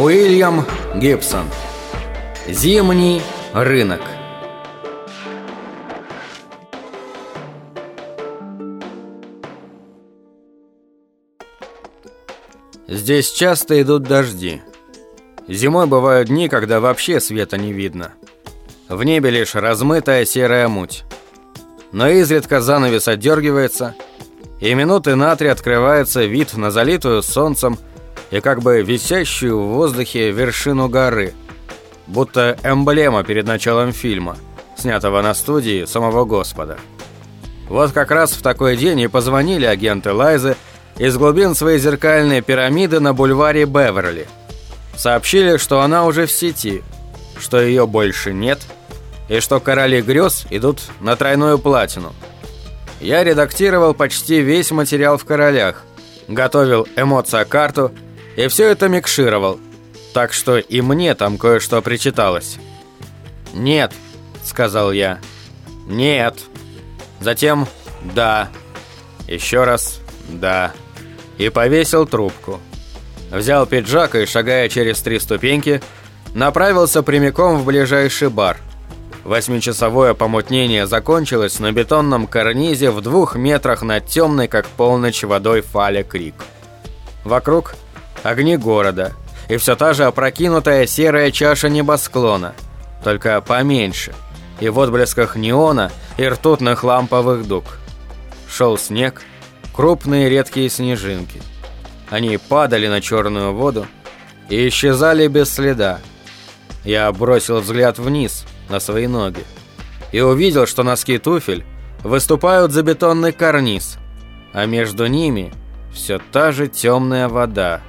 Уильям Гибсон Зимний рынок Здесь часто идут дожди. Зимой бывают дни, когда вообще света не видно. В небе лишь размытая серая муть. Но изредка занавес отдергивается, и минуты на три открывается вид на залитую солнцем и как бы висящую в воздухе вершину горы, будто эмблема перед началом фильма, снятого на студии самого Господа. Вот как раз в такой день и позвонили агенты Лайзы из глубин своей зеркальной пирамиды на бульваре Беверли. Сообщили, что она уже в сети, что ее больше нет, и что короли грез идут на тройную платину. Я редактировал почти весь материал в королях, готовил эмоция-карту и все это микшировал, так что и мне там кое-что причиталось. «Нет», — сказал я. «Нет». Затем «да». Еще раз «да». И повесил трубку. Взял пиджак и, шагая через три ступеньки, направился прямиком в ближайший бар. Восьмичасовое помутнение закончилось на бетонном карнизе в двух метрах над темной, как полночь водой Фаля Крик. Вокруг огни города и все та же опрокинутая серая чаша небосклона, только поменьше, и в отблесках неона и ртутных ламповых дуг. Шел снег, крупные редкие снежинки. Они падали на черную воду и исчезали без следа. Я бросил взгляд вниз, на свои ноги, и увидел, что носки туфель выступают за бетонный карниз, а между ними все та же темная вода.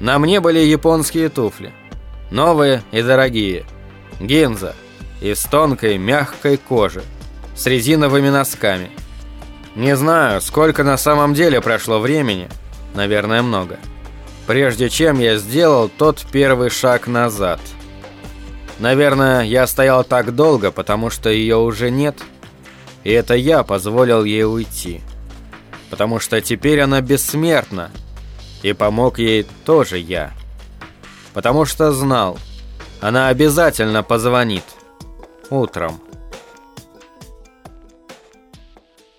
На мне были японские туфли. Новые и дорогие. Гинза. Из тонкой, мягкой кожи. С резиновыми носками. Не знаю, сколько на самом деле прошло времени. Наверное, много. Прежде чем я сделал тот первый шаг назад. Наверное, я стоял так долго, потому что ее уже нет. И это я позволил ей уйти. Потому что теперь она бессмертна. И помог ей тоже я. Потому что знал, она обязательно позвонит. Утром.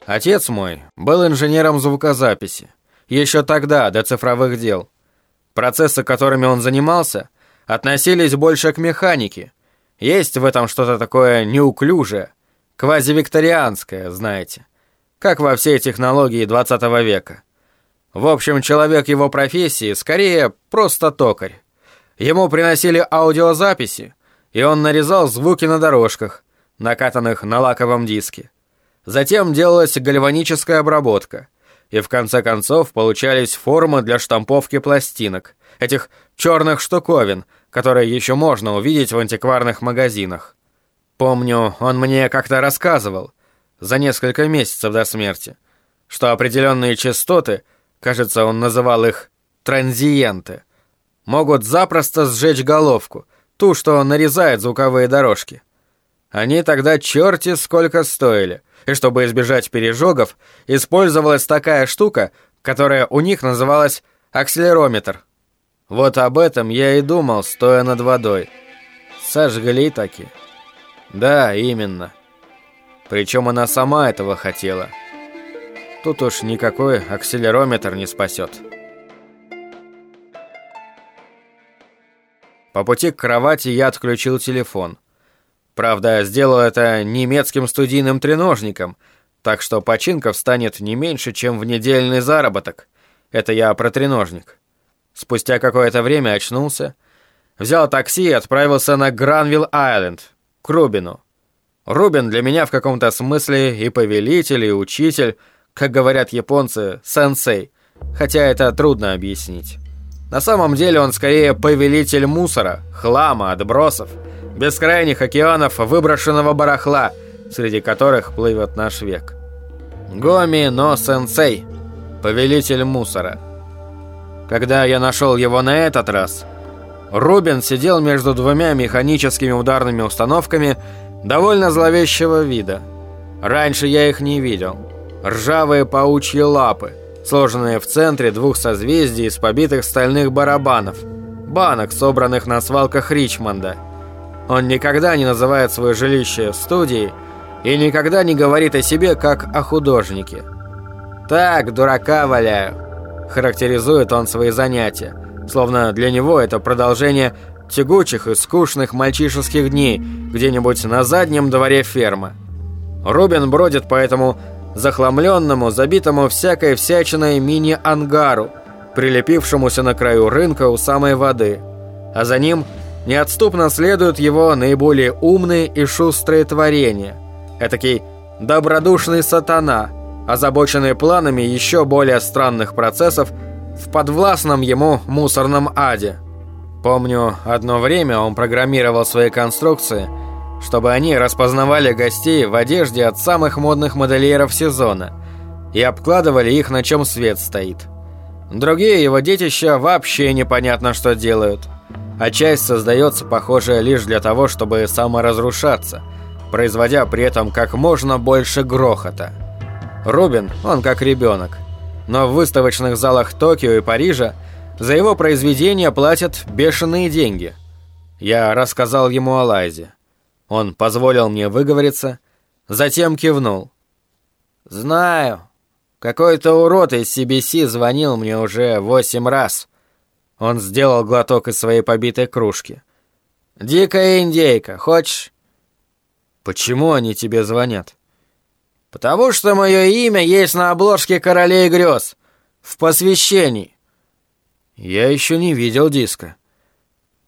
Отец мой был инженером звукозаписи. Еще тогда, до цифровых дел. Процессы, которыми он занимался, относились больше к механике. Есть в этом что-то такое неуклюжее, квазивикторианское, знаете. Как во всей технологии 20 века. В общем, человек его профессии скорее просто токарь. Ему приносили аудиозаписи, и он нарезал звуки на дорожках, накатанных на лаковом диске. Затем делалась гальваническая обработка, и в конце концов получались формы для штамповки пластинок, этих черных штуковин, которые еще можно увидеть в антикварных магазинах. Помню, он мне как-то рассказывал, за несколько месяцев до смерти, что определенные частоты — кажется, он называл их транзиенты, могут запросто сжечь головку, ту, что нарезает звуковые дорожки. Они тогда черти сколько стоили, и чтобы избежать пережогов, использовалась такая штука, которая у них называлась акселерометр. Вот об этом я и думал, стоя над водой. Сожгли таки. Да, именно. Причем она сама этого хотела. Тут уж никакой акселерометр не спасет. По пути к кровати я отключил телефон. Правда, сделал это немецким студийным треножником, так что починка встанет не меньше, чем в недельный заработок. Это я про треножник. Спустя какое-то время очнулся, взял такси и отправился на Гранвилл-Айленд, к Рубину. Рубин для меня в каком-то смысле и повелитель, и учитель, как говорят японцы, сенсей, хотя это трудно объяснить. На самом деле он скорее повелитель мусора, хлама, отбросов, бескрайних океанов выброшенного барахла, среди которых плывет наш век. Гоми но сенсей, повелитель мусора. Когда я нашел его на этот раз, Рубин сидел между двумя механическими ударными установками довольно зловещего вида. Раньше я их не видел ржавые паучьи лапы, сложенные в центре двух созвездий из побитых стальных барабанов, банок, собранных на свалках Ричмонда. Он никогда не называет свое жилище студией и никогда не говорит о себе как о художнике. «Так, дурака валяю», – характеризует он свои занятия, словно для него это продолжение тягучих и скучных мальчишеских дней где-нибудь на заднем дворе фермы. Рубин бродит по этому захламленному, забитому всякой всячиной мини-ангару, прилепившемуся на краю рынка у самой воды, а за ним неотступно следуют его наиболее умные и шустрые творения. Этакий добродушный сатана, озабоченный планами еще более странных процессов в подвластном ему мусорном аде. Помню, одно время он программировал свои конструкции, чтобы они распознавали гостей в одежде от самых модных модельеров сезона и обкладывали их на чем свет стоит. Другие его детища вообще непонятно что делают, а часть создается, похоже, лишь для того, чтобы саморазрушаться, производя при этом как можно больше грохота. Рубин, он как ребенок, но в выставочных залах Токио и Парижа за его произведения платят бешеные деньги. Я рассказал ему о Лайзе. Он позволил мне выговориться, затем кивнул. «Знаю. Какой-то урод из CBC звонил мне уже восемь раз». Он сделал глоток из своей побитой кружки. «Дикая индейка, хочешь?» «Почему они тебе звонят?» «Потому что мое имя есть на обложке «Королей грез» в посвящении. «Я еще не видел диска».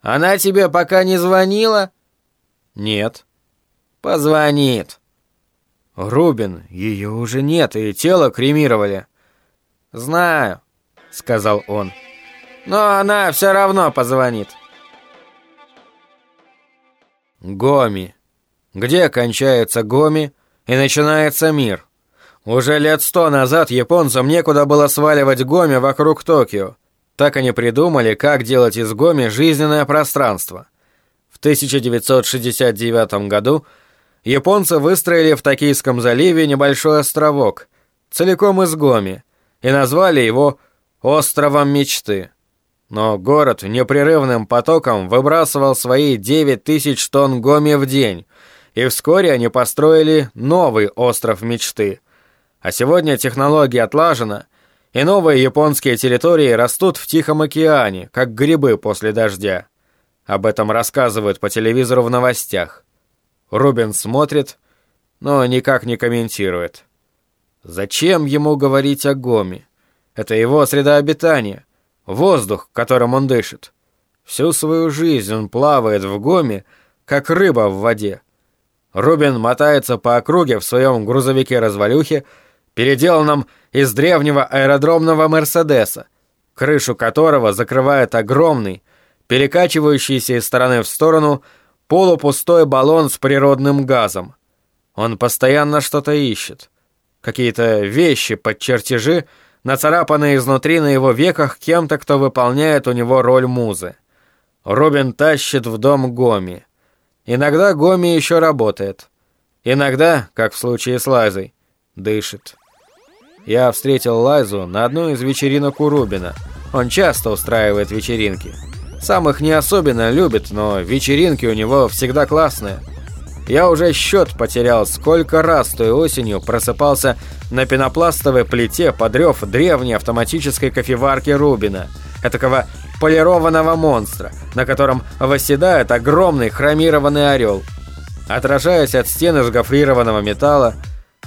«Она тебе пока не звонила?» «Нет». «Позвонит». «Рубин, ее уже нет, и тело кремировали». «Знаю», — сказал он. «Но она все равно позвонит». Гоми. Где кончается Гоми и начинается мир? Уже лет сто назад японцам некуда было сваливать Гоми вокруг Токио. Так они придумали, как делать из Гоми жизненное пространство. В 1969 году японцы выстроили в Токийском заливе небольшой островок, целиком из Гоми, и назвали его «Островом мечты». Но город непрерывным потоком выбрасывал свои 9 тысяч тонн Гоми в день, и вскоре они построили новый остров мечты. А сегодня технология отлажена, и новые японские территории растут в Тихом океане, как грибы после дождя. Об этом рассказывают по телевизору в новостях. Рубин смотрит, но никак не комментирует. Зачем ему говорить о Гоме? Это его среда обитания, воздух, которым он дышит. Всю свою жизнь он плавает в Гоме, как рыба в воде. Рубин мотается по округе в своем грузовике-развалюхе, переделанном из древнего аэродромного «Мерседеса», крышу которого закрывает огромный, перекачивающийся из стороны в сторону, полупустой баллон с природным газом. Он постоянно что-то ищет. Какие-то вещи под чертежи, нацарапанные изнутри на его веках кем-то, кто выполняет у него роль музы. Робин тащит в дом Гоми. Иногда Гоми еще работает. Иногда, как в случае с Лайзой, дышит. Я встретил Лайзу на одной из вечеринок у Рубина. Он часто устраивает вечеринки. Сам их не особенно любит, но вечеринки у него всегда классные. Я уже счет потерял, сколько раз той осенью просыпался на пенопластовой плите подрев древней автоматической кофеварки Рубина, этакого полированного монстра, на котором восседает огромный хромированный орел. Отражаясь от стены из гофрированного металла,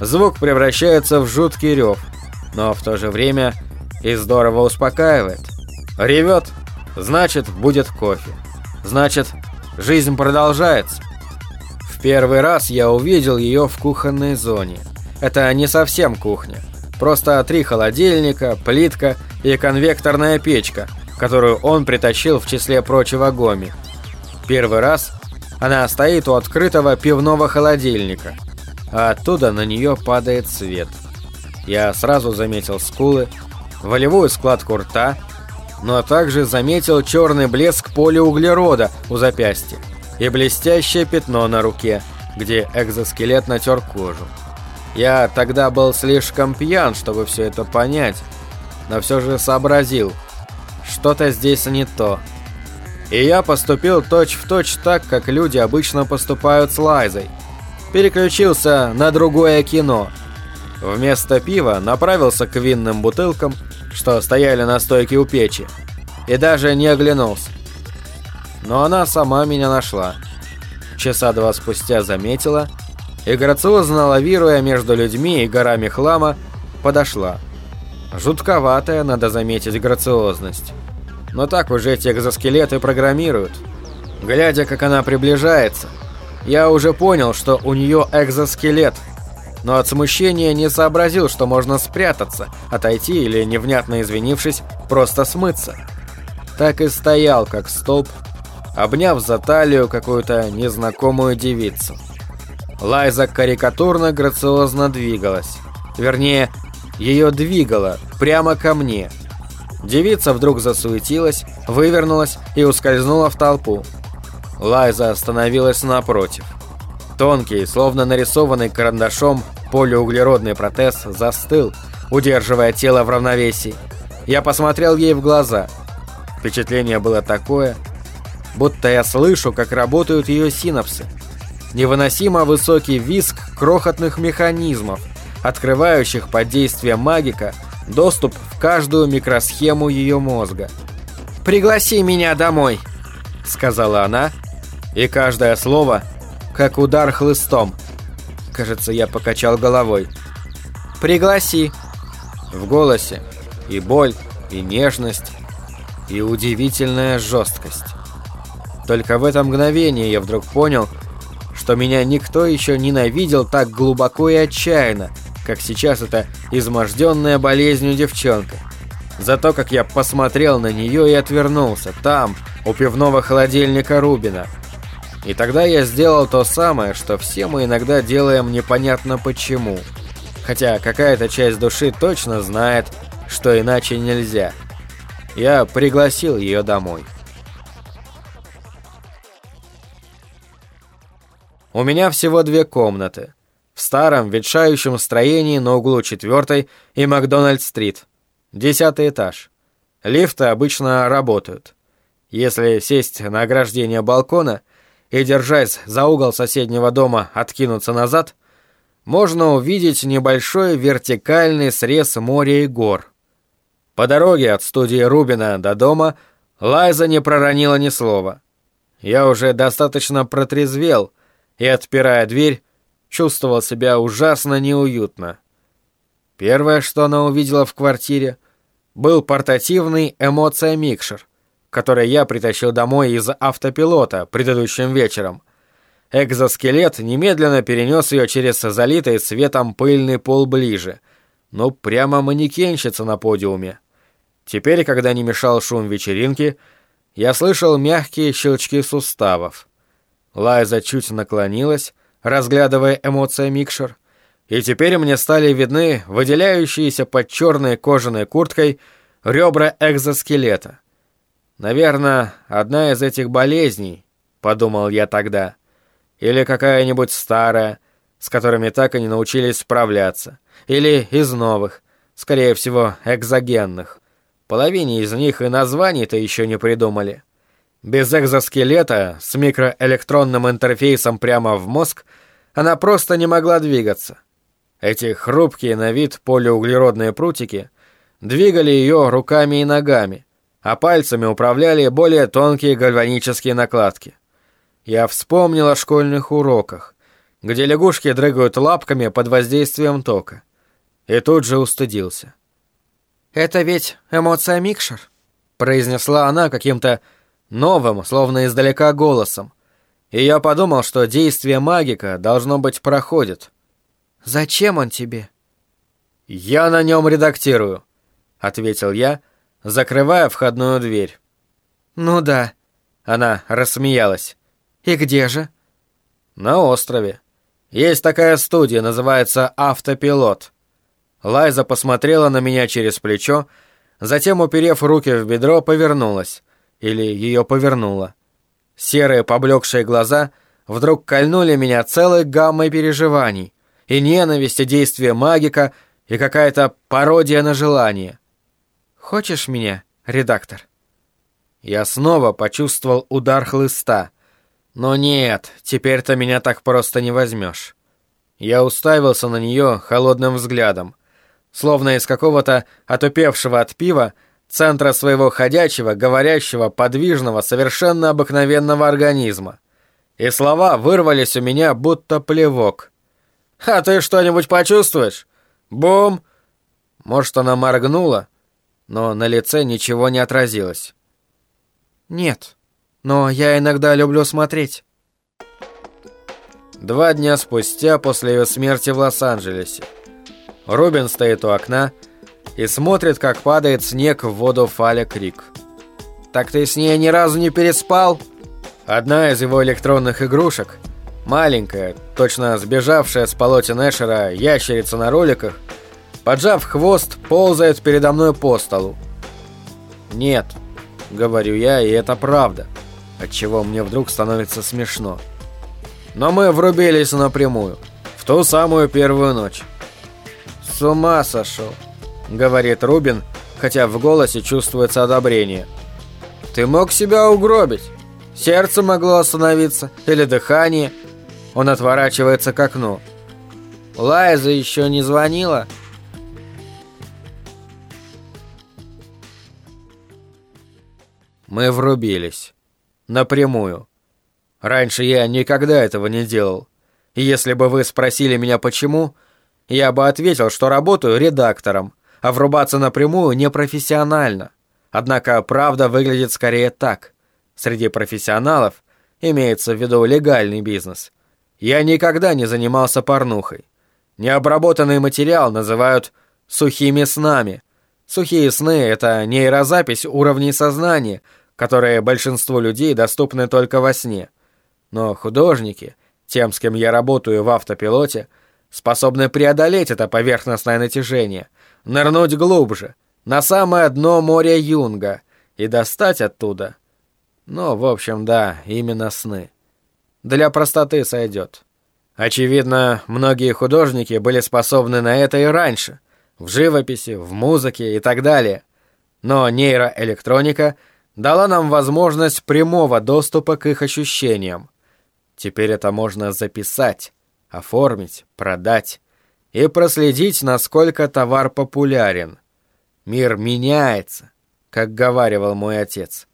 Звук превращается в жуткий рев, но в то же время и здорово успокаивает. Ревет, значит, будет кофе. Значит, жизнь продолжается. В первый раз я увидел ее в кухонной зоне. Это не совсем кухня. Просто три холодильника, плитка и конвекторная печка, которую он притащил в числе прочего гоми. Первый раз она стоит у открытого пивного холодильника – а оттуда на нее падает свет. Я сразу заметил скулы, волевую складку рта, но также заметил черный блеск полиуглерода у запястья и блестящее пятно на руке, где экзоскелет натер кожу. Я тогда был слишком пьян, чтобы все это понять, но все же сообразил, что-то здесь не то. И я поступил точь-в-точь точь так, как люди обычно поступают с Лайзой. Переключился на другое кино. Вместо пива направился к винным бутылкам, что стояли на стойке у печи, и даже не оглянулся. Но она сама меня нашла. Часа два спустя заметила и, грациозно лавируя между людьми и горами хлама, подошла. Жутковатая, надо заметить, грациозность. Но так уже эти экзоскелеты программируют. Глядя, как она приближается, я уже понял, что у нее экзоскелет. Но от смущения не сообразил, что можно спрятаться, отойти или, невнятно извинившись, просто смыться. Так и стоял, как столб, обняв за талию какую-то незнакомую девицу. Лайза карикатурно грациозно двигалась. Вернее, ее двигало прямо ко мне. Девица вдруг засуетилась, вывернулась и ускользнула в толпу. Лайза остановилась напротив. Тонкий, словно нарисованный карандашом, полиуглеродный протез застыл, удерживая тело в равновесии. Я посмотрел ей в глаза. Впечатление было такое, будто я слышу, как работают ее синапсы. Невыносимо высокий визг крохотных механизмов – открывающих под действием магика доступ в каждую микросхему ее мозга. «Пригласи меня домой», — сказала она, и каждое слово как удар хлыстом. Кажется, я покачал головой. «Пригласи». В голосе и боль, и нежность, и удивительная жесткость. Только в это мгновение я вдруг понял, что меня никто еще ненавидел так глубоко и отчаянно, как сейчас эта изможденная болезнью девчонка. За то, как я посмотрел на нее и отвернулся, там, у пивного холодильника Рубина. И тогда я сделал то самое, что все мы иногда делаем непонятно почему. Хотя какая-то часть души точно знает, что иначе нельзя. Я пригласил ее домой. У меня всего две комнаты в старом ветшающем строении на углу 4 и Макдональд-стрит. Десятый этаж. Лифты обычно работают. Если сесть на ограждение балкона и, держась за угол соседнего дома, откинуться назад, можно увидеть небольшой вертикальный срез моря и гор. По дороге от студии Рубина до дома Лайза не проронила ни слова. Я уже достаточно протрезвел и, отпирая дверь, чувствовал себя ужасно неуютно. Первое, что она увидела в квартире, был портативный эмоция-микшер, который я притащил домой из автопилота предыдущим вечером. Экзоскелет немедленно перенес ее через залитый светом пыльный пол ближе. Ну, прямо манекенщица на подиуме. Теперь, когда не мешал шум вечеринки, я слышал мягкие щелчки суставов. Лайза чуть наклонилась, разглядывая эмоция Микшер, и теперь мне стали видны выделяющиеся под черной кожаной курткой ребра экзоскелета. Наверное, одна из этих болезней, подумал я тогда, или какая-нибудь старая, с которыми так и не научились справляться, или из новых, скорее всего, экзогенных. Половине из них и названий-то еще не придумали. Без экзоскелета с микроэлектронным интерфейсом прямо в мозг она просто не могла двигаться. Эти хрупкие на вид полиуглеродные прутики двигали ее руками и ногами, а пальцами управляли более тонкие гальванические накладки. Я вспомнил о школьных уроках, где лягушки дрыгают лапками под воздействием тока. И тут же устыдился. «Это ведь эмоция Микшер», — произнесла она каким-то новым, словно издалека голосом. И я подумал, что действие магика, должно быть, проходит. «Зачем он тебе?» «Я на нем редактирую», — ответил я, закрывая входную дверь. «Ну да», — она рассмеялась. «И где же?» «На острове. Есть такая студия, называется «Автопилот». Лайза посмотрела на меня через плечо, затем, уперев руки в бедро, повернулась или ее повернуло. Серые поблекшие глаза вдруг кольнули меня целой гаммой переживаний. И ненависть, и действие магика, и какая-то пародия на желание. «Хочешь меня, редактор?» Я снова почувствовал удар хлыста. Но нет, теперь-то меня так просто не возьмешь. Я уставился на нее холодным взглядом, словно из какого-то отупевшего от пива центра своего ходячего, говорящего, подвижного, совершенно обыкновенного организма. И слова вырвались у меня будто плевок. «А ты что-нибудь почувствуешь? Бум!» Может, она моргнула, но на лице ничего не отразилось. «Нет, но я иногда люблю смотреть». Два дня спустя после ее смерти в Лос-Анджелесе. Рубин стоит у окна и смотрит, как падает снег в воду Фаля Крик. «Так ты с ней ни разу не переспал?» Одна из его электронных игрушек, маленькая, точно сбежавшая с полотен Эшера ящерица на роликах, поджав хвост, ползает передо мной по столу. «Нет», — говорю я, и это правда, отчего мне вдруг становится смешно. Но мы врубились напрямую, в ту самую первую ночь. «С ума сошел», — говорит Рубин, хотя в голосе чувствуется одобрение. «Ты мог себя угробить. Сердце могло остановиться, или дыхание». Он отворачивается к окну. «Лайза еще не звонила?» Мы врубились. Напрямую. Раньше я никогда этого не делал. И если бы вы спросили меня почему, я бы ответил, что работаю редактором, а врубаться напрямую непрофессионально. Однако правда выглядит скорее так. Среди профессионалов имеется в виду легальный бизнес. Я никогда не занимался порнухой. Необработанный материал называют «сухими снами». Сухие сны — это нейрозапись уровней сознания, которые большинству людей доступны только во сне. Но художники, тем, с кем я работаю в автопилоте, способны преодолеть это поверхностное натяжение, нырнуть глубже, на самое дно моря Юнга и достать оттуда. Ну, в общем, да, именно сны. Для простоты сойдет. Очевидно, многие художники были способны на это и раньше, в живописи, в музыке и так далее. Но нейроэлектроника дала нам возможность прямого доступа к их ощущениям. Теперь это можно записать, оформить, продать и проследить, насколько товар популярен. Мир меняется, как говаривал мой отец.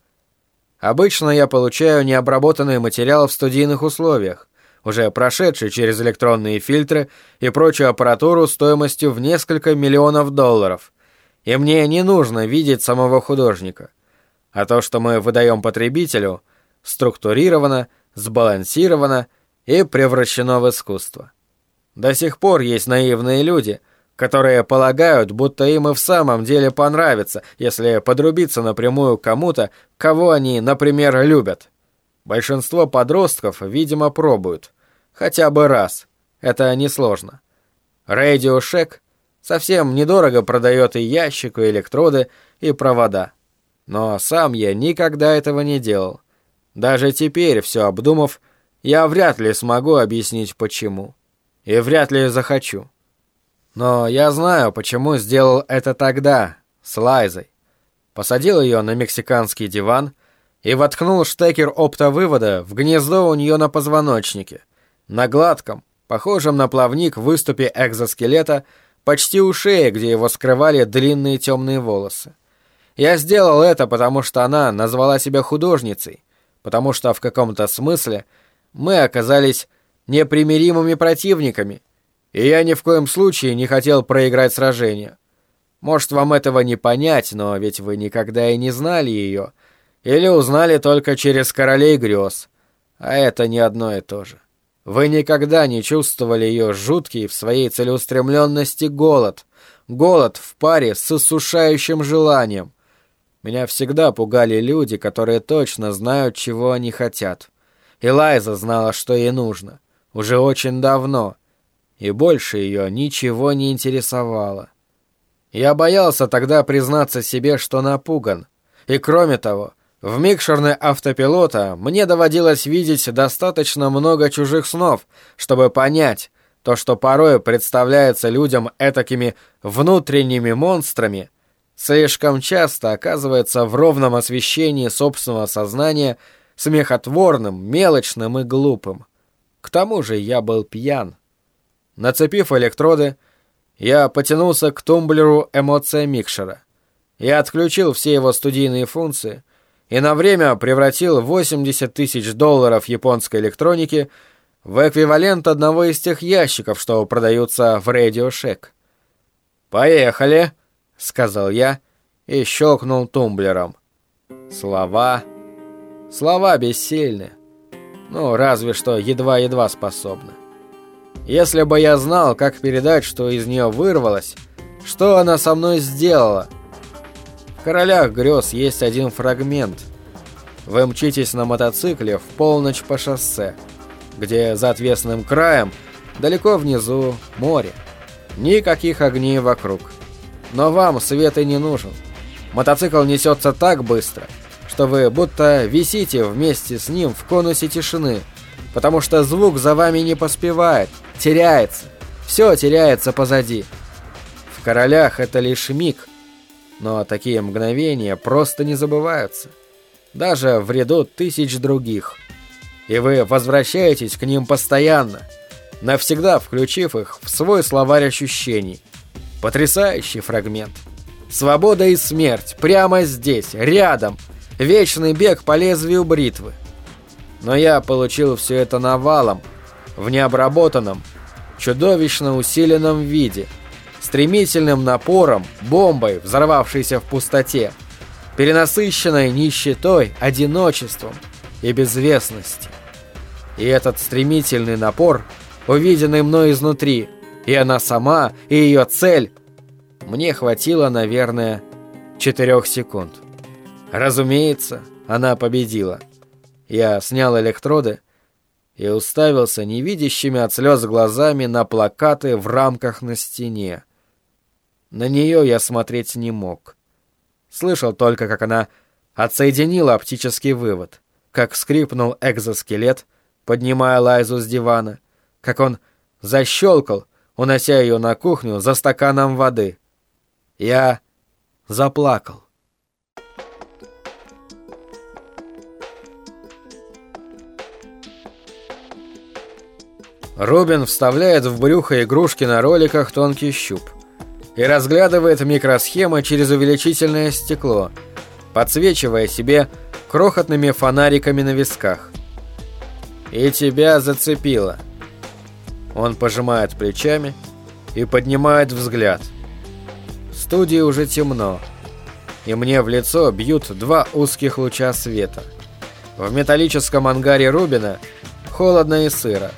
Обычно я получаю необработанный материал в студийных условиях, уже прошедший через электронные фильтры и прочую аппаратуру стоимостью в несколько миллионов долларов. И мне не нужно видеть самого художника. А то, что мы выдаем потребителю, структурировано, сбалансировано и превращено в искусство. До сих пор есть наивные люди, которые полагают, будто им и в самом деле понравится, если подрубиться напрямую кому-то, кого они, например, любят. Большинство подростков, видимо, пробуют. Хотя бы раз. Это несложно. Radio Shack совсем недорого продает и ящик, и электроды, и провода. Но сам я никогда этого не делал. Даже теперь, все обдумав, я вряд ли смогу объяснить почему. И вряд ли захочу. Но я знаю, почему сделал это тогда, с Лайзой. Посадил ее на мексиканский диван и воткнул штекер оптовывода в гнездо у нее на позвоночнике. На гладком, похожем на плавник выступе экзоскелета, почти у шеи, где его скрывали длинные темные волосы. Я сделал это, потому что она назвала себя художницей, потому что в каком-то смысле мы оказались непримиримыми противниками, и я ни в коем случае не хотел проиграть сражение. Может, вам этого не понять, но ведь вы никогда и не знали ее, или узнали только через королей грез, а это не одно и то же. Вы никогда не чувствовали ее жуткий в своей целеустремленности голод, голод в паре с иссушающим желанием, меня всегда пугали люди, которые точно знают, чего они хотят. Элайза знала, что ей нужно. Уже очень давно. И больше ее ничего не интересовало. Я боялся тогда признаться себе, что напуган. И кроме того, в микшерной автопилота мне доводилось видеть достаточно много чужих снов, чтобы понять, то, что порой представляется людям этакими внутренними монстрами, слишком часто оказывается в ровном освещении собственного сознания смехотворным, мелочным и глупым. К тому же я был пьян. Нацепив электроды, я потянулся к тумблеру эмоция микшера. Я отключил все его студийные функции и на время превратил 80 тысяч долларов японской электроники в эквивалент одного из тех ящиков, что продаются в Radio Shack. «Поехали!» — сказал я и щелкнул тумблером. Слова... Слова бессильны. Ну, разве что едва-едва способны. Если бы я знал, как передать, что из нее вырвалось, что она со мной сделала. В «Королях грез» есть один фрагмент. Вы мчитесь на мотоцикле в полночь по шоссе, где за отвесным краем, далеко внизу, море. Никаких огней вокруг. Но вам свет и не нужен. Мотоцикл несется так быстро, что вы будто висите вместе с ним в конусе тишины, потому что звук за вами не поспевает, теряется. Все теряется позади. В королях это лишь миг, но такие мгновения просто не забываются. Даже в ряду тысяч других. И вы возвращаетесь к ним постоянно – навсегда включив их в свой словарь ощущений. Потрясающий фрагмент. Свобода и смерть прямо здесь, рядом. Вечный бег по лезвию бритвы. Но я получил все это навалом, в необработанном, чудовищно усиленном виде, стремительным напором, бомбой, взорвавшейся в пустоте, перенасыщенной нищетой, одиночеством и безвестностью. И этот стремительный напор – увиденной мной изнутри, и она сама, и ее цель. Мне хватило, наверное, четырех секунд. Разумеется, она победила. Я снял электроды и уставился невидящими от слез глазами на плакаты в рамках на стене. На нее я смотреть не мог. Слышал только, как она отсоединила оптический вывод, как скрипнул экзоскелет, поднимая Лайзу с дивана, как он защелкал, унося ее на кухню за стаканом воды. Я заплакал. Робин вставляет в брюхо игрушки на роликах тонкий щуп и разглядывает микросхемы через увеличительное стекло, подсвечивая себе крохотными фонариками на висках. «И тебя зацепило», он пожимает плечами и поднимает взгляд. В студии уже темно, и мне в лицо бьют два узких луча света. В металлическом ангаре Рубина холодно и сыро.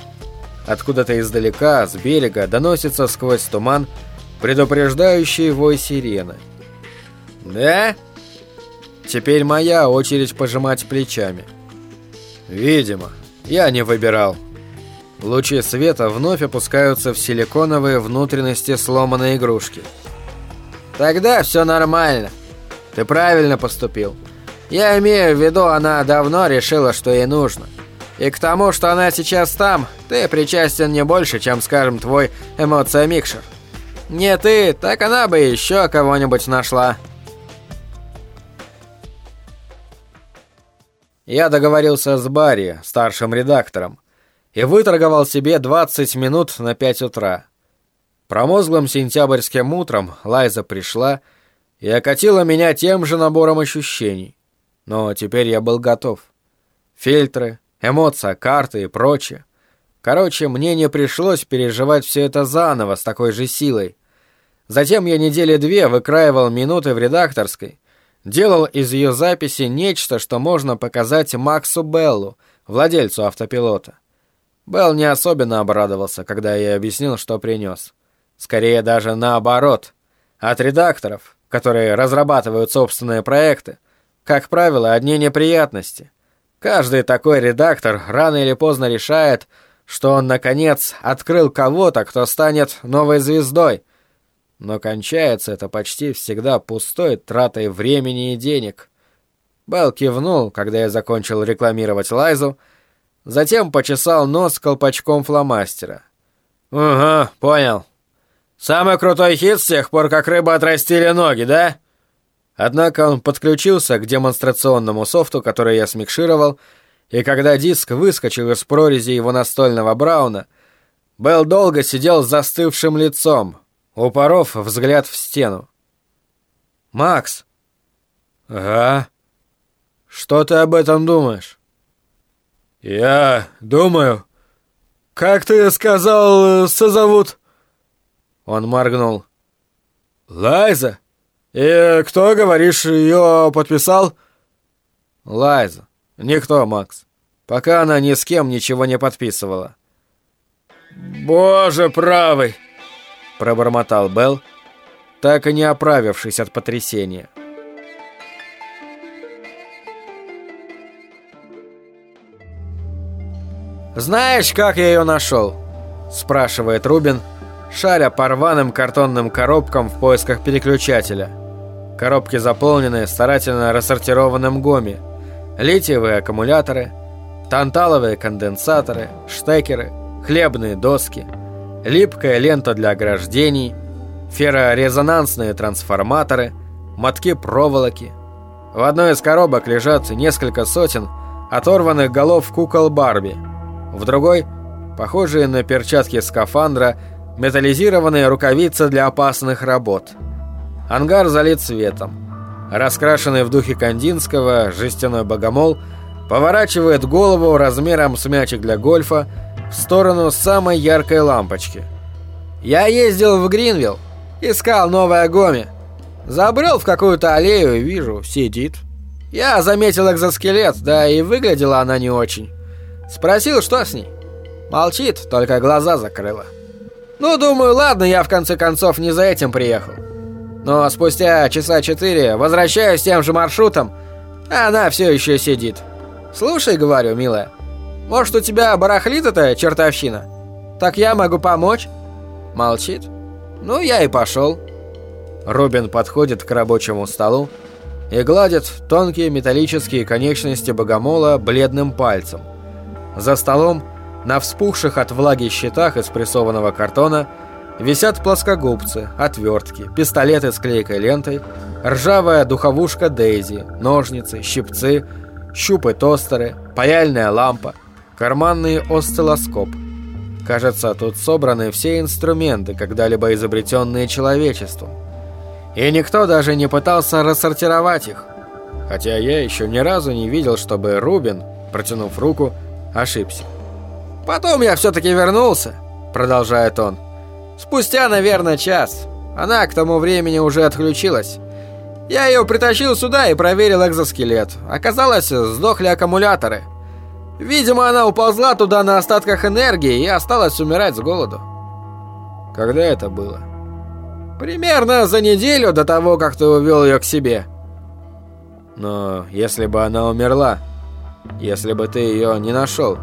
Откуда-то издалека, с берега, доносится сквозь туман предупреждающий вой сирены. «Да?» Теперь моя очередь пожимать плечами. «Видимо, я не выбирал». Лучи света вновь опускаются в силиконовые внутренности сломанной игрушки. «Тогда все нормально. Ты правильно поступил. Я имею в виду, она давно решила, что ей нужно. И к тому, что она сейчас там, ты причастен не больше, чем, скажем, твой эмоция-микшер. Не ты, так она бы еще кого-нибудь нашла». Я договорился с Барри, старшим редактором, и выторговал себе 20 минут на 5 утра. Промозглым сентябрьским утром Лайза пришла и окатила меня тем же набором ощущений. Но теперь я был готов. Фильтры, эмоция, карты и прочее. Короче, мне не пришлось переживать все это заново с такой же силой. Затем я недели две выкраивал минуты в редакторской, делал из ее записи нечто, что можно показать Максу Беллу, владельцу автопилота. Белл не особенно обрадовался, когда я объяснил, что принес. Скорее даже наоборот. От редакторов, которые разрабатывают собственные проекты, как правило, одни неприятности. Каждый такой редактор рано или поздно решает, что он, наконец, открыл кого-то, кто станет новой звездой. Но кончается это почти всегда пустой тратой времени и денег. Белл кивнул, когда я закончил рекламировать Лайзу, Затем почесал нос колпачком фломастера. «Угу, понял. Самый крутой хит с тех пор, как рыбы отрастили ноги, да? Однако он подключился к демонстрационному софту, который я смикшировал, и когда диск выскочил из прорези его настольного брауна, Белл долго сидел с застывшим лицом, упоров взгляд в стену. «Макс!» «Ага. Что ты об этом думаешь?» «Я думаю. Как ты сказал, созовут?» Он моргнул. «Лайза? И кто, говоришь, ее подписал?» «Лайза. Никто, Макс. Пока она ни с кем ничего не подписывала». «Боже правый!» — пробормотал Белл, так и не оправившись от потрясения. «Знаешь, как я ее нашел?» — спрашивает Рубин, шаря по рваным картонным коробкам в поисках переключателя. Коробки заполнены старательно рассортированным гоми. Литиевые аккумуляторы, танталовые конденсаторы, штекеры, хлебные доски, липкая лента для ограждений, феррорезонансные трансформаторы, мотки проволоки. В одной из коробок лежат несколько сотен оторванных голов кукол Барби – в другой – похожие на перчатки скафандра, металлизированные рукавицы для опасных работ. Ангар залит светом. Раскрашенный в духе Кандинского жестяной богомол поворачивает голову размером с мячик для гольфа в сторону самой яркой лампочки. «Я ездил в Гринвилл, искал новое Гоми. Забрел в какую-то аллею и вижу, сидит. Я заметил экзоскелет, да и выглядела она не очень. Спросил, что с ней. Молчит, только глаза закрыла. Ну, думаю, ладно, я в конце концов не за этим приехал. Но спустя часа четыре возвращаюсь тем же маршрутом, а она все еще сидит. Слушай, говорю, милая, может у тебя барахлит эта чертовщина? Так я могу помочь? Молчит. Ну, я и пошел. Робин подходит к рабочему столу и гладит тонкие металлические конечности богомола бледным пальцем. За столом, на вспухших от влаги щитах из прессованного картона, висят плоскогубцы, отвертки, пистолеты с клейкой лентой, ржавая духовушка Дейзи, ножницы, щипцы, щупы-тостеры, паяльная лампа, карманный осциллоскоп. Кажется, тут собраны все инструменты, когда-либо изобретенные человечеством. И никто даже не пытался рассортировать их. Хотя я еще ни разу не видел, чтобы Рубин, протянув руку, ошибся. «Потом я все-таки вернулся», — продолжает он. «Спустя, наверное, час. Она к тому времени уже отключилась. Я ее притащил сюда и проверил экзоскелет. Оказалось, сдохли аккумуляторы. Видимо, она уползла туда на остатках энергии и осталась умирать с голоду». «Когда это было?» «Примерно за неделю до того, как ты увел ее к себе». «Но если бы она умерла...» если бы ты ее не нашел.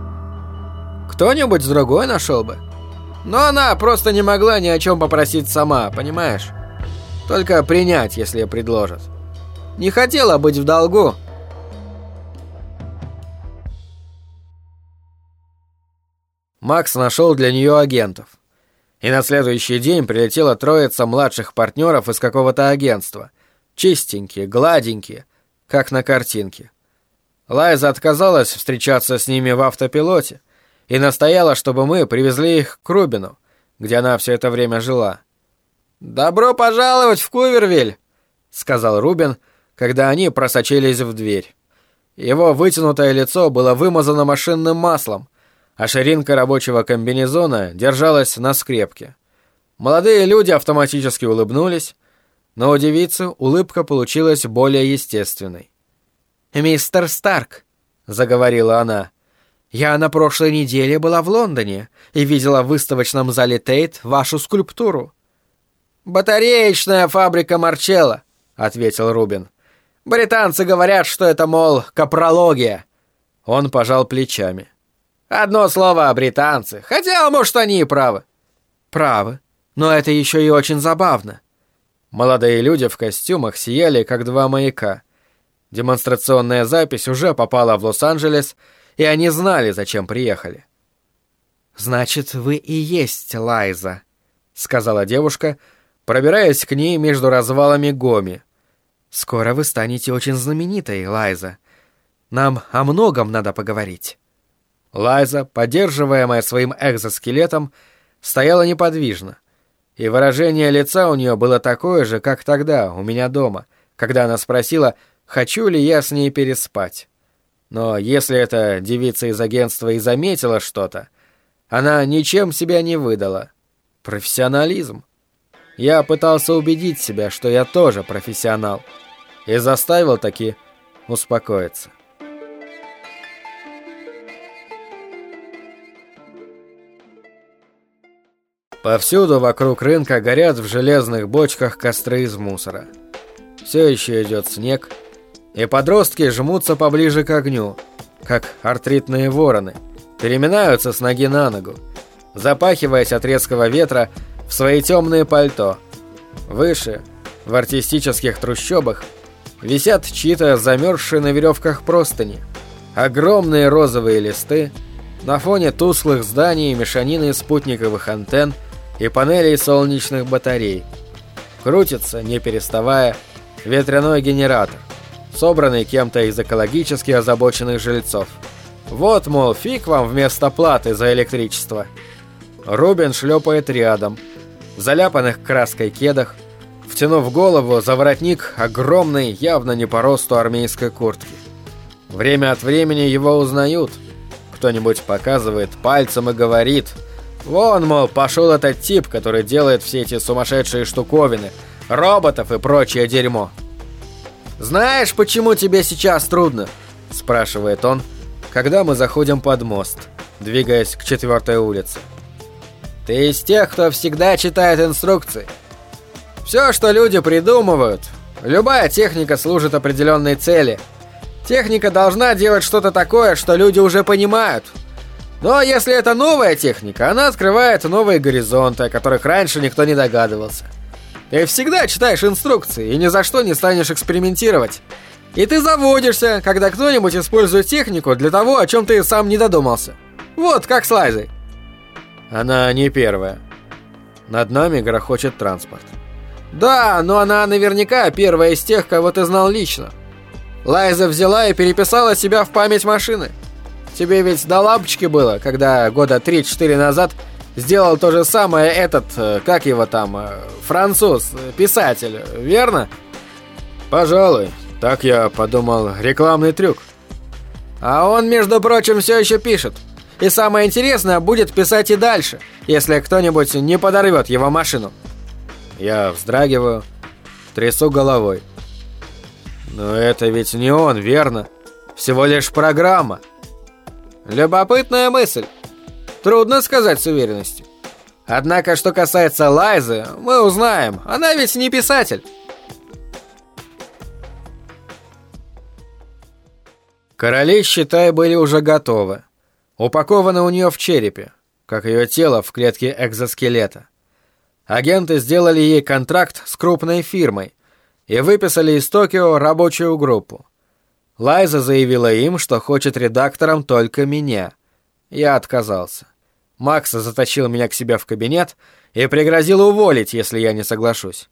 Кто-нибудь другой нашел бы. Но она просто не могла ни о чем попросить сама, понимаешь? Только принять, если предложат. Не хотела быть в долгу. Макс нашел для нее агентов. И на следующий день прилетела троица младших партнеров из какого-то агентства. Чистенькие, гладенькие, как на картинке. Лайза отказалась встречаться с ними в автопилоте и настояла, чтобы мы привезли их к Рубину, где она все это время жила. «Добро пожаловать в Кувервиль!» — сказал Рубин, когда они просочились в дверь. Его вытянутое лицо было вымазано машинным маслом, а ширинка рабочего комбинезона держалась на скрепке. Молодые люди автоматически улыбнулись, но у девицы улыбка получилась более естественной. «Мистер Старк», — заговорила она, — «я на прошлой неделе была в Лондоне и видела в выставочном зале Тейт вашу скульптуру». «Батареечная фабрика Марчелла», — ответил Рубин. «Британцы говорят, что это, мол, капрология». Он пожал плечами. «Одно слово британцы, хотя, может, они и правы». «Правы, но это еще и очень забавно». Молодые люди в костюмах сияли, как два маяка — Демонстрационная запись уже попала в Лос-Анджелес, и они знали, зачем приехали. «Значит, вы и есть Лайза», — сказала девушка, пробираясь к ней между развалами Гоми. Скоро вы станете очень знаменитой, Лайза. Нам о многом надо поговорить». Лайза, поддерживаемая своим экзоскелетом, стояла неподвижно, и выражение лица у нее было такое же, как тогда, у меня дома, когда она спросила, хочу ли я с ней переспать. Но если эта девица из агентства и заметила что-то, она ничем себя не выдала. Профессионализм. Я пытался убедить себя, что я тоже профессионал, и заставил таки успокоиться. Повсюду вокруг рынка горят в железных бочках костры из мусора. Все еще идет снег, и подростки жмутся поближе к огню, как артритные вороны, переминаются с ноги на ногу, запахиваясь от резкого ветра в свои темные пальто. Выше, в артистических трущобах, висят чьи-то замерзшие на веревках простыни, огромные розовые листы, на фоне тусклых зданий мешанины спутниковых антенн и панелей солнечных батарей. Крутится, не переставая, ветряной генератор собранный кем-то из экологически озабоченных жильцов. Вот, мол, фиг вам вместо платы за электричество. Рубин шлепает рядом, в заляпанных краской кедах, втянув голову за воротник огромной, явно не по росту армейской куртки. Время от времени его узнают. Кто-нибудь показывает пальцем и говорит «Вон, мол, пошел этот тип, который делает все эти сумасшедшие штуковины, роботов и прочее дерьмо». «Знаешь, почему тебе сейчас трудно?» – спрашивает он, когда мы заходим под мост, двигаясь к четвертой улице. «Ты из тех, кто всегда читает инструкции. Все, что люди придумывают, любая техника служит определенной цели. Техника должна делать что-то такое, что люди уже понимают. Но если это новая техника, она открывает новые горизонты, о которых раньше никто не догадывался». Ты всегда читаешь инструкции и ни за что не станешь экспериментировать. И ты заводишься, когда кто-нибудь использует технику для того, о чем ты сам не додумался. Вот как с Лайзой. Она не первая. Над нами грохочет транспорт. Да, но она наверняка первая из тех, кого ты знал лично. Лайза взяла и переписала себя в память машины. Тебе ведь до лампочки было, когда года 3-4 назад сделал то же самое этот, э, как его там, э, француз, писатель, верно? Пожалуй, так я подумал, рекламный трюк. А он, между прочим, все еще пишет. И самое интересное, будет писать и дальше, если кто-нибудь не подорвет его машину. Я вздрагиваю, трясу головой. Но это ведь не он, верно? Всего лишь программа. Любопытная мысль. Трудно сказать с уверенностью. Однако, что касается Лайзы, мы узнаем. Она ведь не писатель. Короли, считай, были уже готовы. Упакованы у нее в черепе, как ее тело в клетке экзоскелета. Агенты сделали ей контракт с крупной фирмой и выписали из Токио рабочую группу. Лайза заявила им, что хочет редактором только меня. Я отказался. Макс затащил меня к себе в кабинет и пригрозил уволить, если я не соглашусь.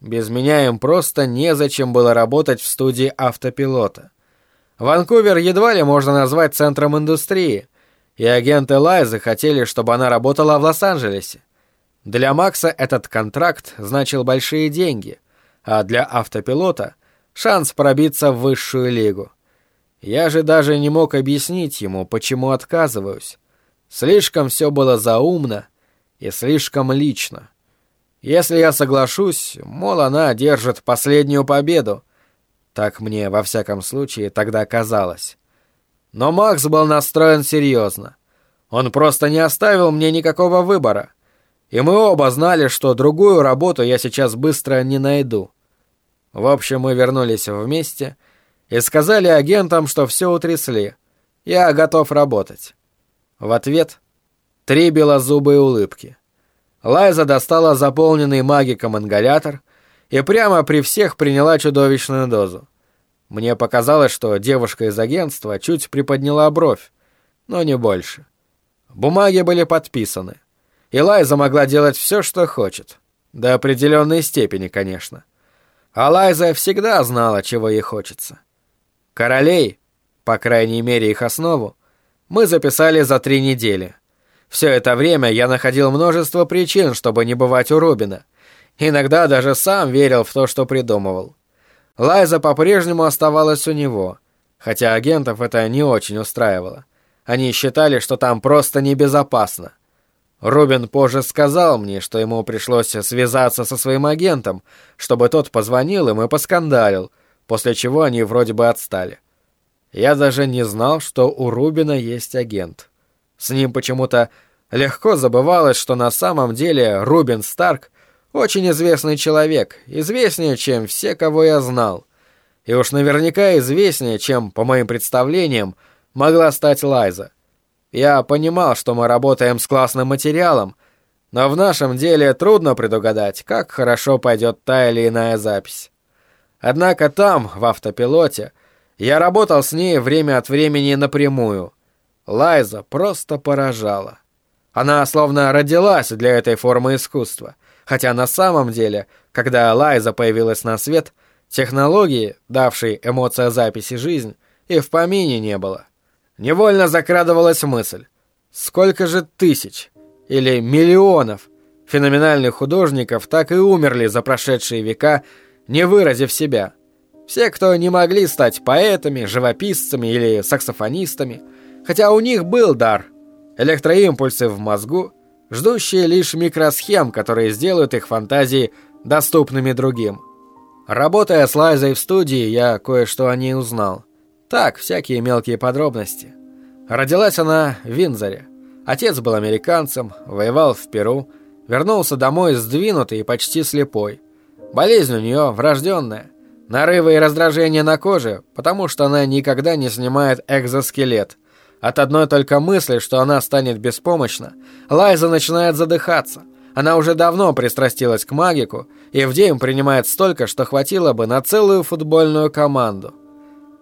Без меня им просто незачем было работать в студии автопилота. Ванкувер едва ли можно назвать центром индустрии, и агенты Лайзы хотели, чтобы она работала в Лос-Анджелесе. Для Макса этот контракт значил большие деньги, а для автопилота — шанс пробиться в высшую лигу. Я же даже не мог объяснить ему, почему отказываюсь. Слишком все было заумно и слишком лично. Если я соглашусь, мол, она одержит последнюю победу. Так мне, во всяком случае, тогда казалось. Но Макс был настроен серьезно. Он просто не оставил мне никакого выбора. И мы оба знали, что другую работу я сейчас быстро не найду. В общем, мы вернулись вместе и сказали агентам, что все утрясли. Я готов работать. В ответ три белозубые улыбки. Лайза достала заполненный магиком ингалятор и прямо при всех приняла чудовищную дозу. Мне показалось, что девушка из агентства чуть приподняла бровь, но не больше. Бумаги были подписаны. И Лайза могла делать все, что хочет. До определенной степени, конечно. А Лайза всегда знала, чего ей хочется. Королей, по крайней мере их основу, мы записали за три недели. Все это время я находил множество причин, чтобы не бывать у Робина. Иногда даже сам верил в то, что придумывал. Лайза по-прежнему оставалась у него, хотя агентов это не очень устраивало. Они считали, что там просто небезопасно. Рубин позже сказал мне, что ему пришлось связаться со своим агентом, чтобы тот позвонил им и поскандалил, после чего они вроде бы отстали. Я даже не знал, что у Рубина есть агент. С ним почему-то легко забывалось, что на самом деле Рубин Старк очень известный человек, известнее, чем все, кого я знал. И уж наверняка известнее, чем, по моим представлениям, могла стать Лайза. Я понимал, что мы работаем с классным материалом, но в нашем деле трудно предугадать, как хорошо пойдет та или иная запись. Однако там, в автопилоте, я работал с ней время от времени напрямую. Лайза просто поражала. Она словно родилась для этой формы искусства, хотя на самом деле, когда Лайза появилась на свет, технологии, давшей эмоция записи жизнь, и в помине не было. Невольно закрадывалась мысль, сколько же тысяч или миллионов феноменальных художников так и умерли за прошедшие века, не выразив себя. Все, кто не могли стать поэтами, живописцами или саксофонистами, хотя у них был дар, электроимпульсы в мозгу, ждущие лишь микросхем, которые сделают их фантазии доступными другим. Работая с Лайзой в студии, я кое-что о ней узнал. Так, всякие мелкие подробности. Родилась она в Винзоре. Отец был американцем, воевал в Перу, вернулся домой сдвинутый и почти слепой. Болезнь у нее врожденная. Нарывы и раздражения на коже, потому что она никогда не снимает экзоскелет. От одной только мысли, что она станет беспомощна, Лайза начинает задыхаться. Она уже давно пристрастилась к магику и в день принимает столько, что хватило бы на целую футбольную команду.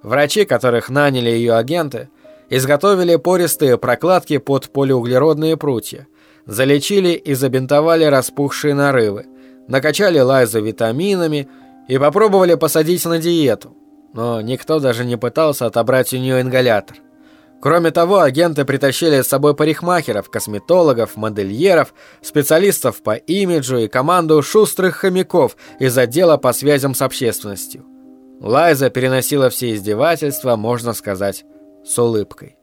Врачи, которых наняли ее агенты, изготовили пористые прокладки под полиуглеродные прутья, залечили и забинтовали распухшие нарывы, накачали Лайзу витаминами и попробовали посадить на диету, но никто даже не пытался отобрать у нее ингалятор. Кроме того, агенты притащили с собой парикмахеров, косметологов, модельеров, специалистов по имиджу и команду шустрых хомяков из отдела по связям с общественностью. Лайза переносила все издевательства, можно сказать, с улыбкой.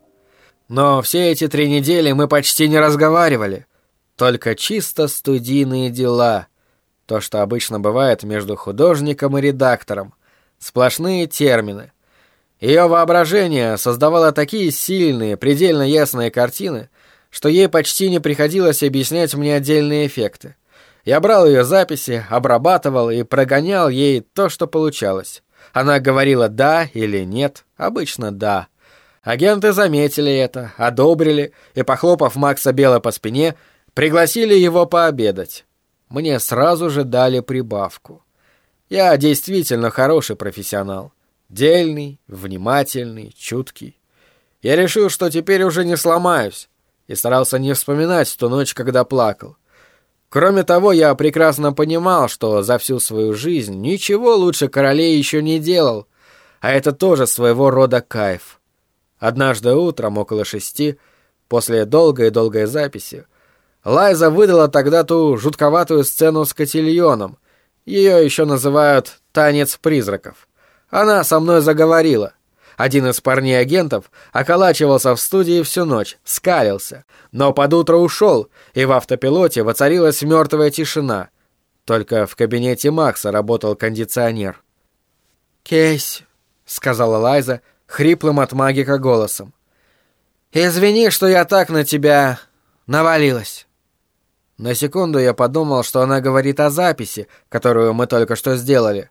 Но все эти три недели мы почти не разговаривали. Только чисто студийные дела. То, что обычно бывает между художником и редактором. Сплошные термины. Ее воображение создавало такие сильные, предельно ясные картины, что ей почти не приходилось объяснять мне отдельные эффекты. Я брал ее записи, обрабатывал и прогонял ей то, что получалось. Она говорила «да» или «нет», обычно «да». Агенты заметили это, одобрили и, похлопав Макса Белла по спине, пригласили его пообедать. Мне сразу же дали прибавку. Я действительно хороший профессионал. Дельный, внимательный, чуткий. Я решил, что теперь уже не сломаюсь, и старался не вспоминать ту ночь, когда плакал. Кроме того, я прекрасно понимал, что за всю свою жизнь ничего лучше королей еще не делал, а это тоже своего рода кайф. Однажды утром, около шести, после долгой-долгой записи, Лайза выдала тогда ту жутковатую сцену с котильоном. Ее еще называют «танец призраков». Она со мной заговорила. Один из парней-агентов околачивался в студии всю ночь, скалился, но под утро ушел, и в автопилоте воцарилась мертвая тишина. Только в кабинете Макса работал кондиционер. «Кейс», — сказала Лайза хриплым от магика голосом. «Извини, что я так на тебя навалилась». На секунду я подумал, что она говорит о записи, которую мы только что сделали.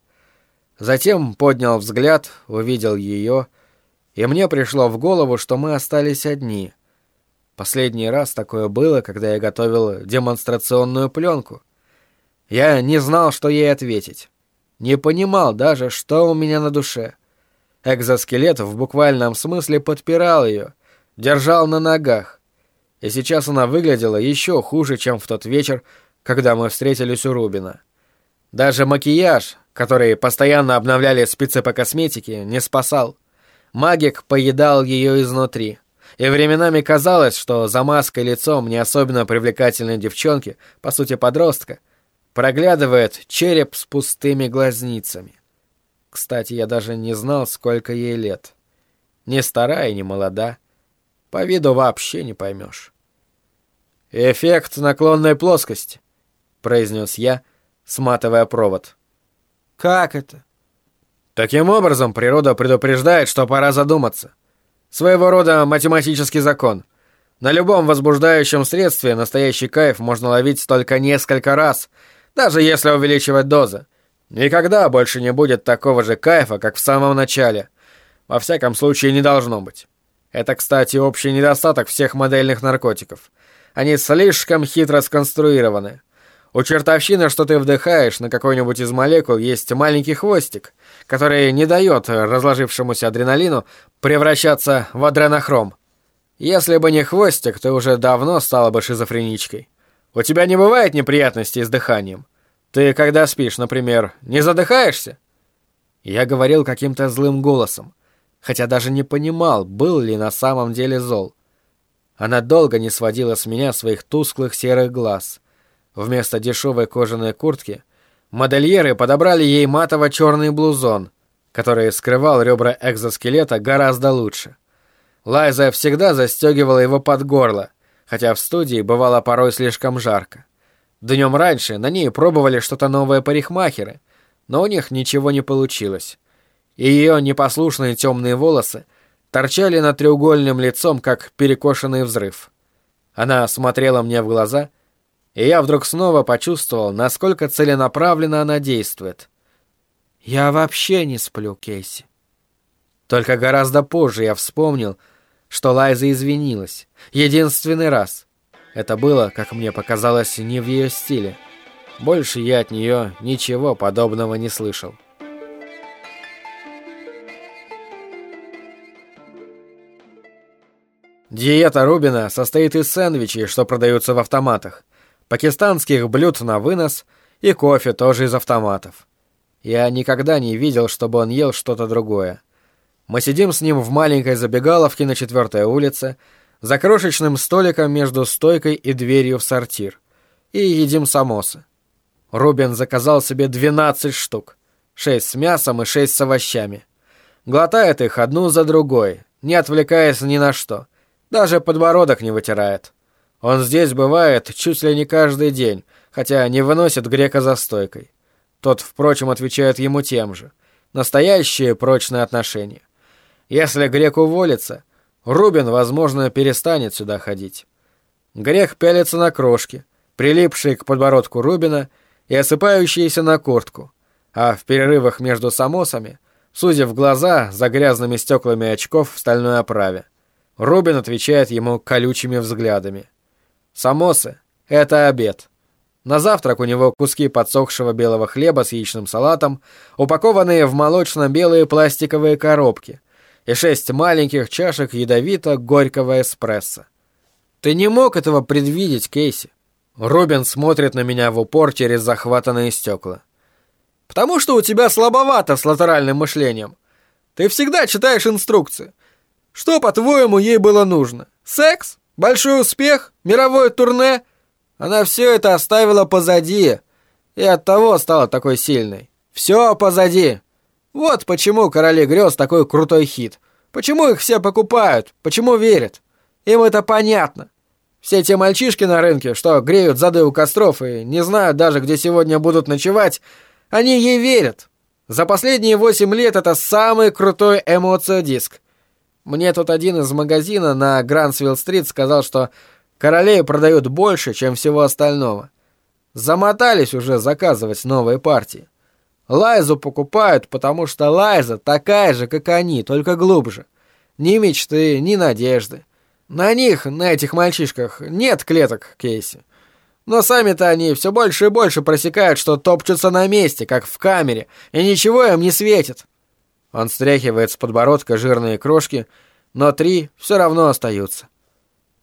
Затем поднял взгляд, увидел ее и мне пришло в голову, что мы остались одни. Последний раз такое было, когда я готовил демонстрационную пленку. Я не знал, что ей ответить. Не понимал даже, что у меня на душе. Экзоскелет в буквальном смысле подпирал ее, держал на ногах. И сейчас она выглядела еще хуже, чем в тот вечер, когда мы встретились у Рубина. Даже макияж, который постоянно обновляли спецы по косметике, не спасал. Магик поедал ее изнутри. И временами казалось, что за маской лицом не особенно привлекательной девчонки, по сути подростка, проглядывает череп с пустыми глазницами. Кстати, я даже не знал, сколько ей лет. Не старая не молода. По виду вообще не поймешь. «Эффект наклонной плоскости», — произнес я, сматывая провод. «Как это?» Таким образом, природа предупреждает, что пора задуматься. Своего рода математический закон. На любом возбуждающем средстве настоящий кайф можно ловить только несколько раз, даже если увеличивать дозы. Никогда больше не будет такого же кайфа, как в самом начале. Во всяком случае, не должно быть. Это, кстати, общий недостаток всех модельных наркотиков. Они слишком хитро сконструированы. У чертовщины, что ты вдыхаешь на какой-нибудь из молекул, есть маленький хвостик, который не дает разложившемуся адреналину превращаться в адренохром. Если бы не хвостик, ты уже давно стала бы шизофреничкой. У тебя не бывает неприятностей с дыханием? Ты, когда спишь, например, не задыхаешься? Я говорил каким-то злым голосом, хотя даже не понимал, был ли на самом деле зол. Она долго не сводила с меня своих тусклых серых глаз — Вместо дешевой кожаной куртки модельеры подобрали ей матово-черный блузон, который скрывал ребра экзоскелета гораздо лучше. Лайза всегда застегивала его под горло, хотя в студии бывало порой слишком жарко. Днем раньше на ней пробовали что-то новое парикмахеры, но у них ничего не получилось. И ее непослушные темные волосы торчали над треугольным лицом, как перекошенный взрыв. Она смотрела мне в глаза и я вдруг снова почувствовал, насколько целенаправленно она действует. «Я вообще не сплю, Кейси». Только гораздо позже я вспомнил, что Лайза извинилась. Единственный раз. Это было, как мне показалось, не в ее стиле. Больше я от нее ничего подобного не слышал. Диета Рубина состоит из сэндвичей, что продаются в автоматах пакистанских блюд на вынос и кофе тоже из автоматов. Я никогда не видел, чтобы он ел что-то другое. Мы сидим с ним в маленькой забегаловке на четвертой улице, за крошечным столиком между стойкой и дверью в сортир, и едим самосы. Рубин заказал себе 12 штук, 6 с мясом и 6 с овощами. Глотает их одну за другой, не отвлекаясь ни на что, даже подбородок не вытирает. Он здесь бывает чуть ли не каждый день, хотя не выносит грека за стойкой. Тот, впрочем, отвечает ему тем же. Настоящие прочные отношения. Если грек уволится, Рубин, возможно, перестанет сюда ходить. Грех пялится на крошки, прилипшие к подбородку Рубина и осыпающиеся на куртку, а в перерывах между самосами, сузив глаза за грязными стеклами очков в стальной оправе, Рубин отвечает ему колючими взглядами. Самосы — это обед. На завтрак у него куски подсохшего белого хлеба с яичным салатом, упакованные в молочно-белые пластиковые коробки, и шесть маленьких чашек ядовито-горького эспрессо. Ты не мог этого предвидеть, Кейси. Робин смотрит на меня в упор через захватанные стекла. Потому что у тебя слабовато с латеральным мышлением. Ты всегда читаешь инструкции. Что, по-твоему, ей было нужно? Секс? Большой успех, мировое турне. Она все это оставила позади. И оттого стала такой сильной. Все позади. Вот почему «Короли грез» такой крутой хит. Почему их все покупают, почему верят. Им это понятно. Все те мальчишки на рынке, что греют зады у костров и не знают даже, где сегодня будут ночевать, они ей верят. За последние восемь лет это самый крутой эмоциодиск. Мне тут один из магазина на Грансвилл-стрит сказал, что королей продают больше, чем всего остального. Замотались уже заказывать новые партии. Лайзу покупают, потому что Лайза такая же, как они, только глубже. Ни мечты, ни надежды. На них, на этих мальчишках, нет клеток, Кейси. Но сами-то они все больше и больше просекают, что топчутся на месте, как в камере, и ничего им не светит. Он стряхивает с подбородка жирные крошки, но три все равно остаются.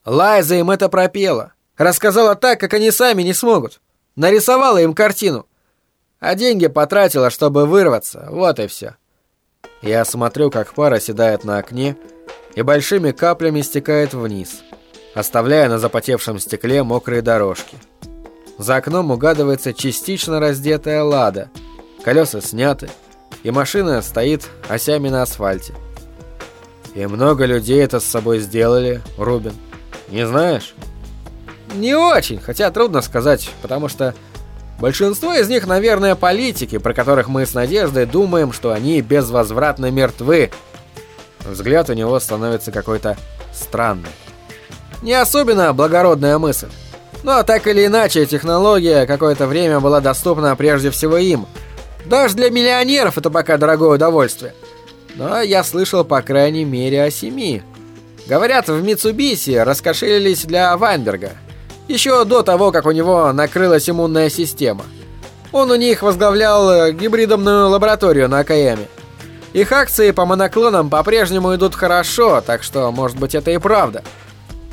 Лайза им это пропела. Рассказала так, как они сами не смогут. Нарисовала им картину. А деньги потратила, чтобы вырваться, вот и все. Я смотрю, как пара седает на окне и большими каплями стекает вниз, оставляя на запотевшем стекле мокрые дорожки. За окном угадывается частично раздетая лада, колеса сняты, и машина стоит осями на асфальте. И много людей это с собой сделали, Рубин. Не знаешь? Не очень, хотя трудно сказать, потому что большинство из них, наверное, политики, про которых мы с Надеждой думаем, что они безвозвратно мертвы. Взгляд у него становится какой-то странный. Не особенно благородная мысль. Но так или иначе, технология какое-то время была доступна прежде всего им. Даже для миллионеров это пока дорогое удовольствие. Но я слышал по крайней мере о семи. Говорят, в Митсубиси раскошелились для Вайнберга. Еще до того, как у него накрылась иммунная система. Он у них возглавлял э, гибридомную лабораторию на Акаяме. Их акции по моноклонам по-прежнему идут хорошо, так что, может быть, это и правда.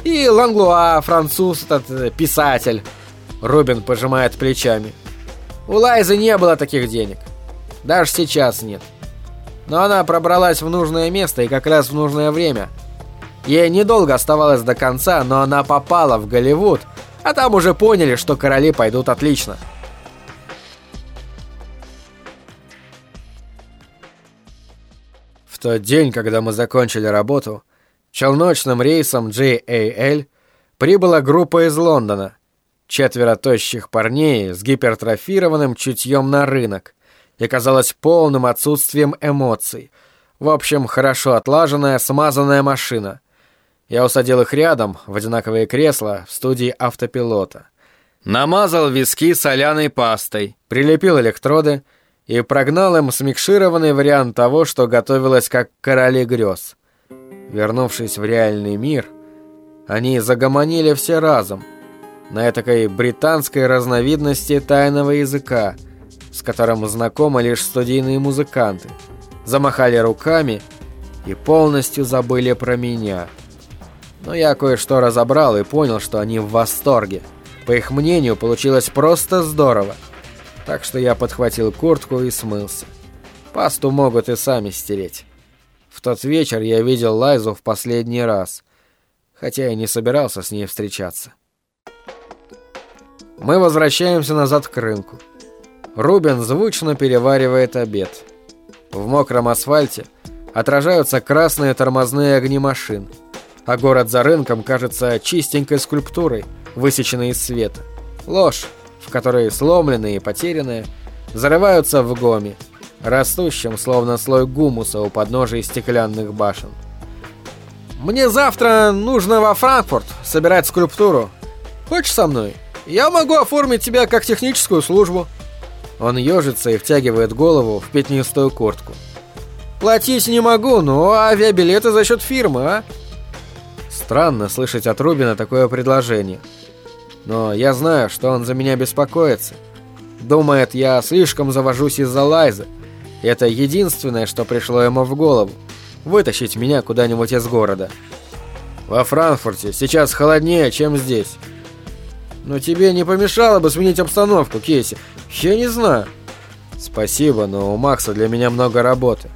И Ланглуа, француз, этот э, писатель. Рубин пожимает плечами. У Лайзы не было таких денег. Даже сейчас нет. Но она пробралась в нужное место и как раз в нужное время. Ей недолго оставалось до конца, но она попала в Голливуд, а там уже поняли, что короли пойдут отлично. В тот день, когда мы закончили работу, челночным рейсом JAL прибыла группа из Лондона. Четверо тощих парней с гипертрофированным чутьем на рынок и казалось полным отсутствием эмоций. В общем, хорошо отлаженная, смазанная машина. Я усадил их рядом, в одинаковые кресла, в студии автопилота. Намазал виски соляной пастой, прилепил электроды и прогнал им смикшированный вариант того, что готовилось как короли грез. Вернувшись в реальный мир, они загомонили все разом, на этакой британской разновидности тайного языка — с которым знакомы лишь студийные музыканты, замахали руками и полностью забыли про меня. Но я кое-что разобрал и понял, что они в восторге. По их мнению, получилось просто здорово. Так что я подхватил куртку и смылся. Пасту могут и сами стереть. В тот вечер я видел Лайзу в последний раз, хотя и не собирался с ней встречаться. Мы возвращаемся назад к рынку. Рубин звучно переваривает обед. В мокром асфальте отражаются красные тормозные огни машин, а город за рынком кажется чистенькой скульптурой, высеченной из света. Ложь, в которой сломленные и потерянные зарываются в гоме, растущем словно слой гумуса у подножия стеклянных башен. «Мне завтра нужно во Франкфурт собирать скульптуру. Хочешь со мной? Я могу оформить тебя как техническую службу». Он ежится и втягивает голову в пятнистую куртку. «Платить не могу, но авиабилеты за счет фирмы, а?» Странно слышать от Рубина такое предложение. Но я знаю, что он за меня беспокоится. Думает, я слишком завожусь из-за Лайзы. Это единственное, что пришло ему в голову. Вытащить меня куда-нибудь из города. Во Франкфурте сейчас холоднее, чем здесь. Но тебе не помешало бы сменить обстановку, Кейси. Я не знаю. Спасибо, но у Макса для меня много работы.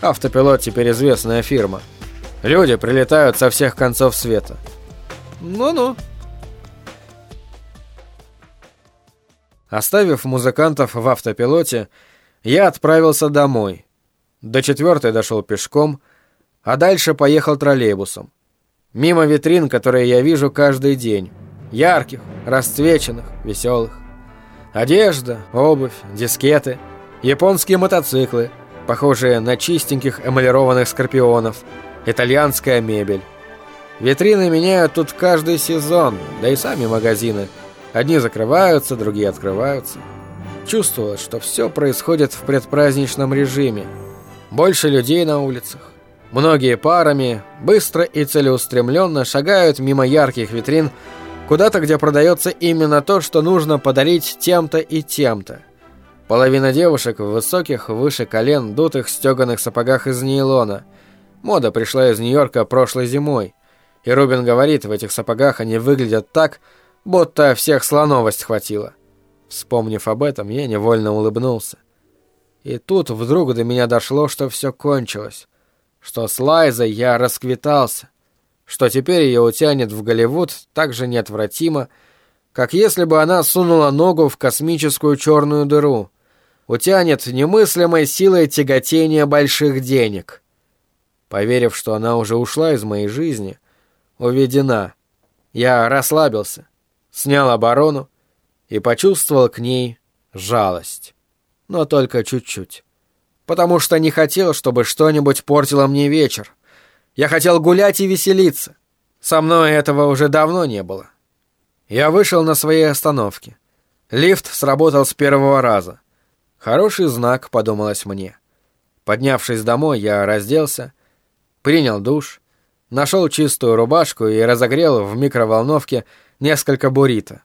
Автопилот теперь известная фирма. Люди прилетают со всех концов света. Ну-ну. Оставив музыкантов в автопилоте, я отправился домой. До четвертой дошел пешком, а дальше поехал троллейбусом. Мимо витрин, которые я вижу каждый день. Ярких, расцвеченных, веселых. Одежда, обувь, дискеты, японские мотоциклы, похожие на чистеньких эмалированных скорпионов, итальянская мебель. Витрины меняют тут каждый сезон, да и сами магазины. Одни закрываются, другие открываются. Чувствовалось, что все происходит в предпраздничном режиме. Больше людей на улицах. Многие парами быстро и целеустремленно шагают мимо ярких витрин Куда-то, где продается именно то, что нужно подарить тем-то и тем-то. Половина девушек в высоких, выше колен, дутых стеганых сапогах из нейлона. Мода пришла из Нью-Йорка прошлой зимой. И Рубин говорит, в этих сапогах они выглядят так, будто всех слоновость хватило. Вспомнив об этом, я невольно улыбнулся. И тут вдруг до меня дошло, что все кончилось. Что с Лайзой я расквитался. Что теперь ее утянет в Голливуд так же неотвратимо, как если бы она сунула ногу в космическую черную дыру. Утянет немыслимой силой тяготения больших денег. Поверив, что она уже ушла из моей жизни, уведена, я расслабился, снял оборону и почувствовал к ней жалость. Но только чуть-чуть. Потому что не хотел, чтобы что-нибудь портило мне вечер. Я хотел гулять и веселиться. Со мной этого уже давно не было. Я вышел на своей остановке. Лифт сработал с первого раза. Хороший знак, подумалось мне. Поднявшись домой, я разделся, принял душ, нашел чистую рубашку и разогрел в микроволновке несколько буррито.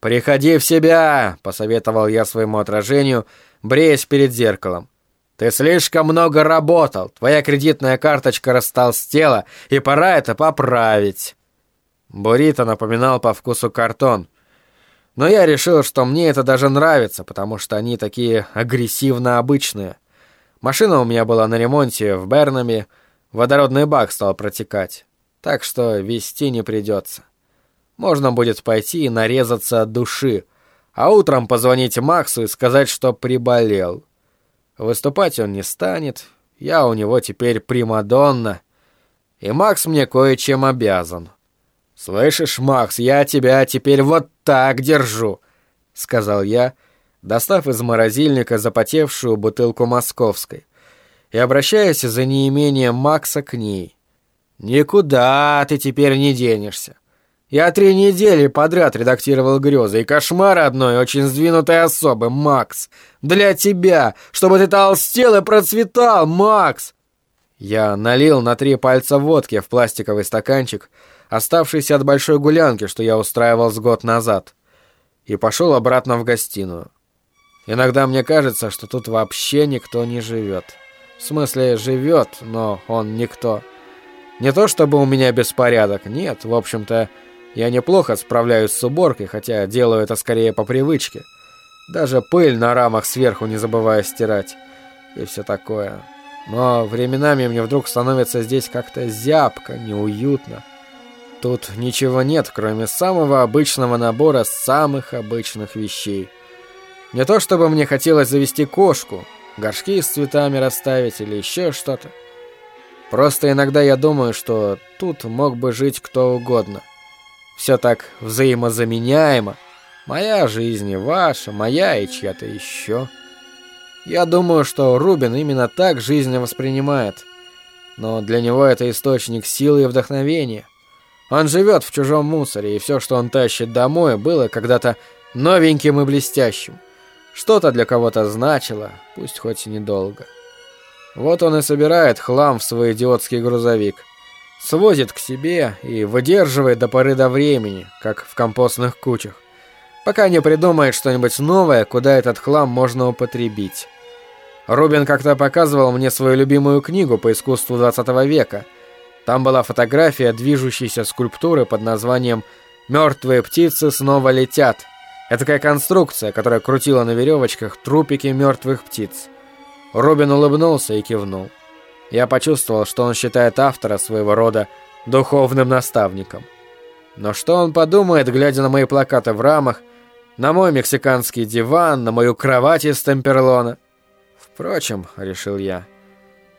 «Приходи в себя!» — посоветовал я своему отражению, бреясь перед зеркалом. «Ты слишком много работал, твоя кредитная карточка растолстела, и пора это поправить». Буррито напоминал по вкусу картон. Но я решил, что мне это даже нравится, потому что они такие агрессивно обычные. Машина у меня была на ремонте в Бернаме, водородный бак стал протекать, так что вести не придется. Можно будет пойти и нарезаться от души, а утром позвонить Максу и сказать, что приболел. Выступать он не станет, я у него теперь Примадонна, и Макс мне кое-чем обязан. «Слышишь, Макс, я тебя теперь вот так держу», — сказал я, достав из морозильника запотевшую бутылку московской и обращаясь за неимением Макса к ней. «Никуда ты теперь не денешься. Я три недели подряд редактировал грезы, и кошмар одной очень сдвинутой особы, Макс. Для тебя, чтобы ты толстел и процветал, Макс!» Я налил на три пальца водки в пластиковый стаканчик, оставшийся от большой гулянки, что я устраивал с год назад, и пошел обратно в гостиную. Иногда мне кажется, что тут вообще никто не живет. В смысле, живет, но он никто. Не то чтобы у меня беспорядок, нет, в общем-то, я неплохо справляюсь с уборкой, хотя делаю это скорее по привычке. Даже пыль на рамах сверху не забываю стирать. И все такое. Но временами мне вдруг становится здесь как-то зябко, неуютно. Тут ничего нет, кроме самого обычного набора самых обычных вещей. Не то чтобы мне хотелось завести кошку, горшки с цветами расставить или еще что-то. Просто иногда я думаю, что тут мог бы жить кто угодно – все так взаимозаменяемо. Моя жизнь и ваша, моя и чья-то еще. Я думаю, что Рубин именно так жизнь воспринимает. Но для него это источник силы и вдохновения. Он живет в чужом мусоре, и все, что он тащит домой, было когда-то новеньким и блестящим. Что-то для кого-то значило, пусть хоть и недолго. Вот он и собирает хлам в свой идиотский грузовик – свозит к себе и выдерживает до поры до времени, как в компостных кучах, пока не придумает что-нибудь новое, куда этот хлам можно употребить. Рубин как-то показывал мне свою любимую книгу по искусству 20 века. Там была фотография движущейся скульптуры под названием «Мертвые птицы снова летят». Это такая конструкция, которая крутила на веревочках трупики мертвых птиц. Рубин улыбнулся и кивнул. Я почувствовал, что он считает автора своего рода духовным наставником. Но что он подумает, глядя на мои плакаты в рамах, на мой мексиканский диван, на мою кровать из темперлона? Впрочем, решил я,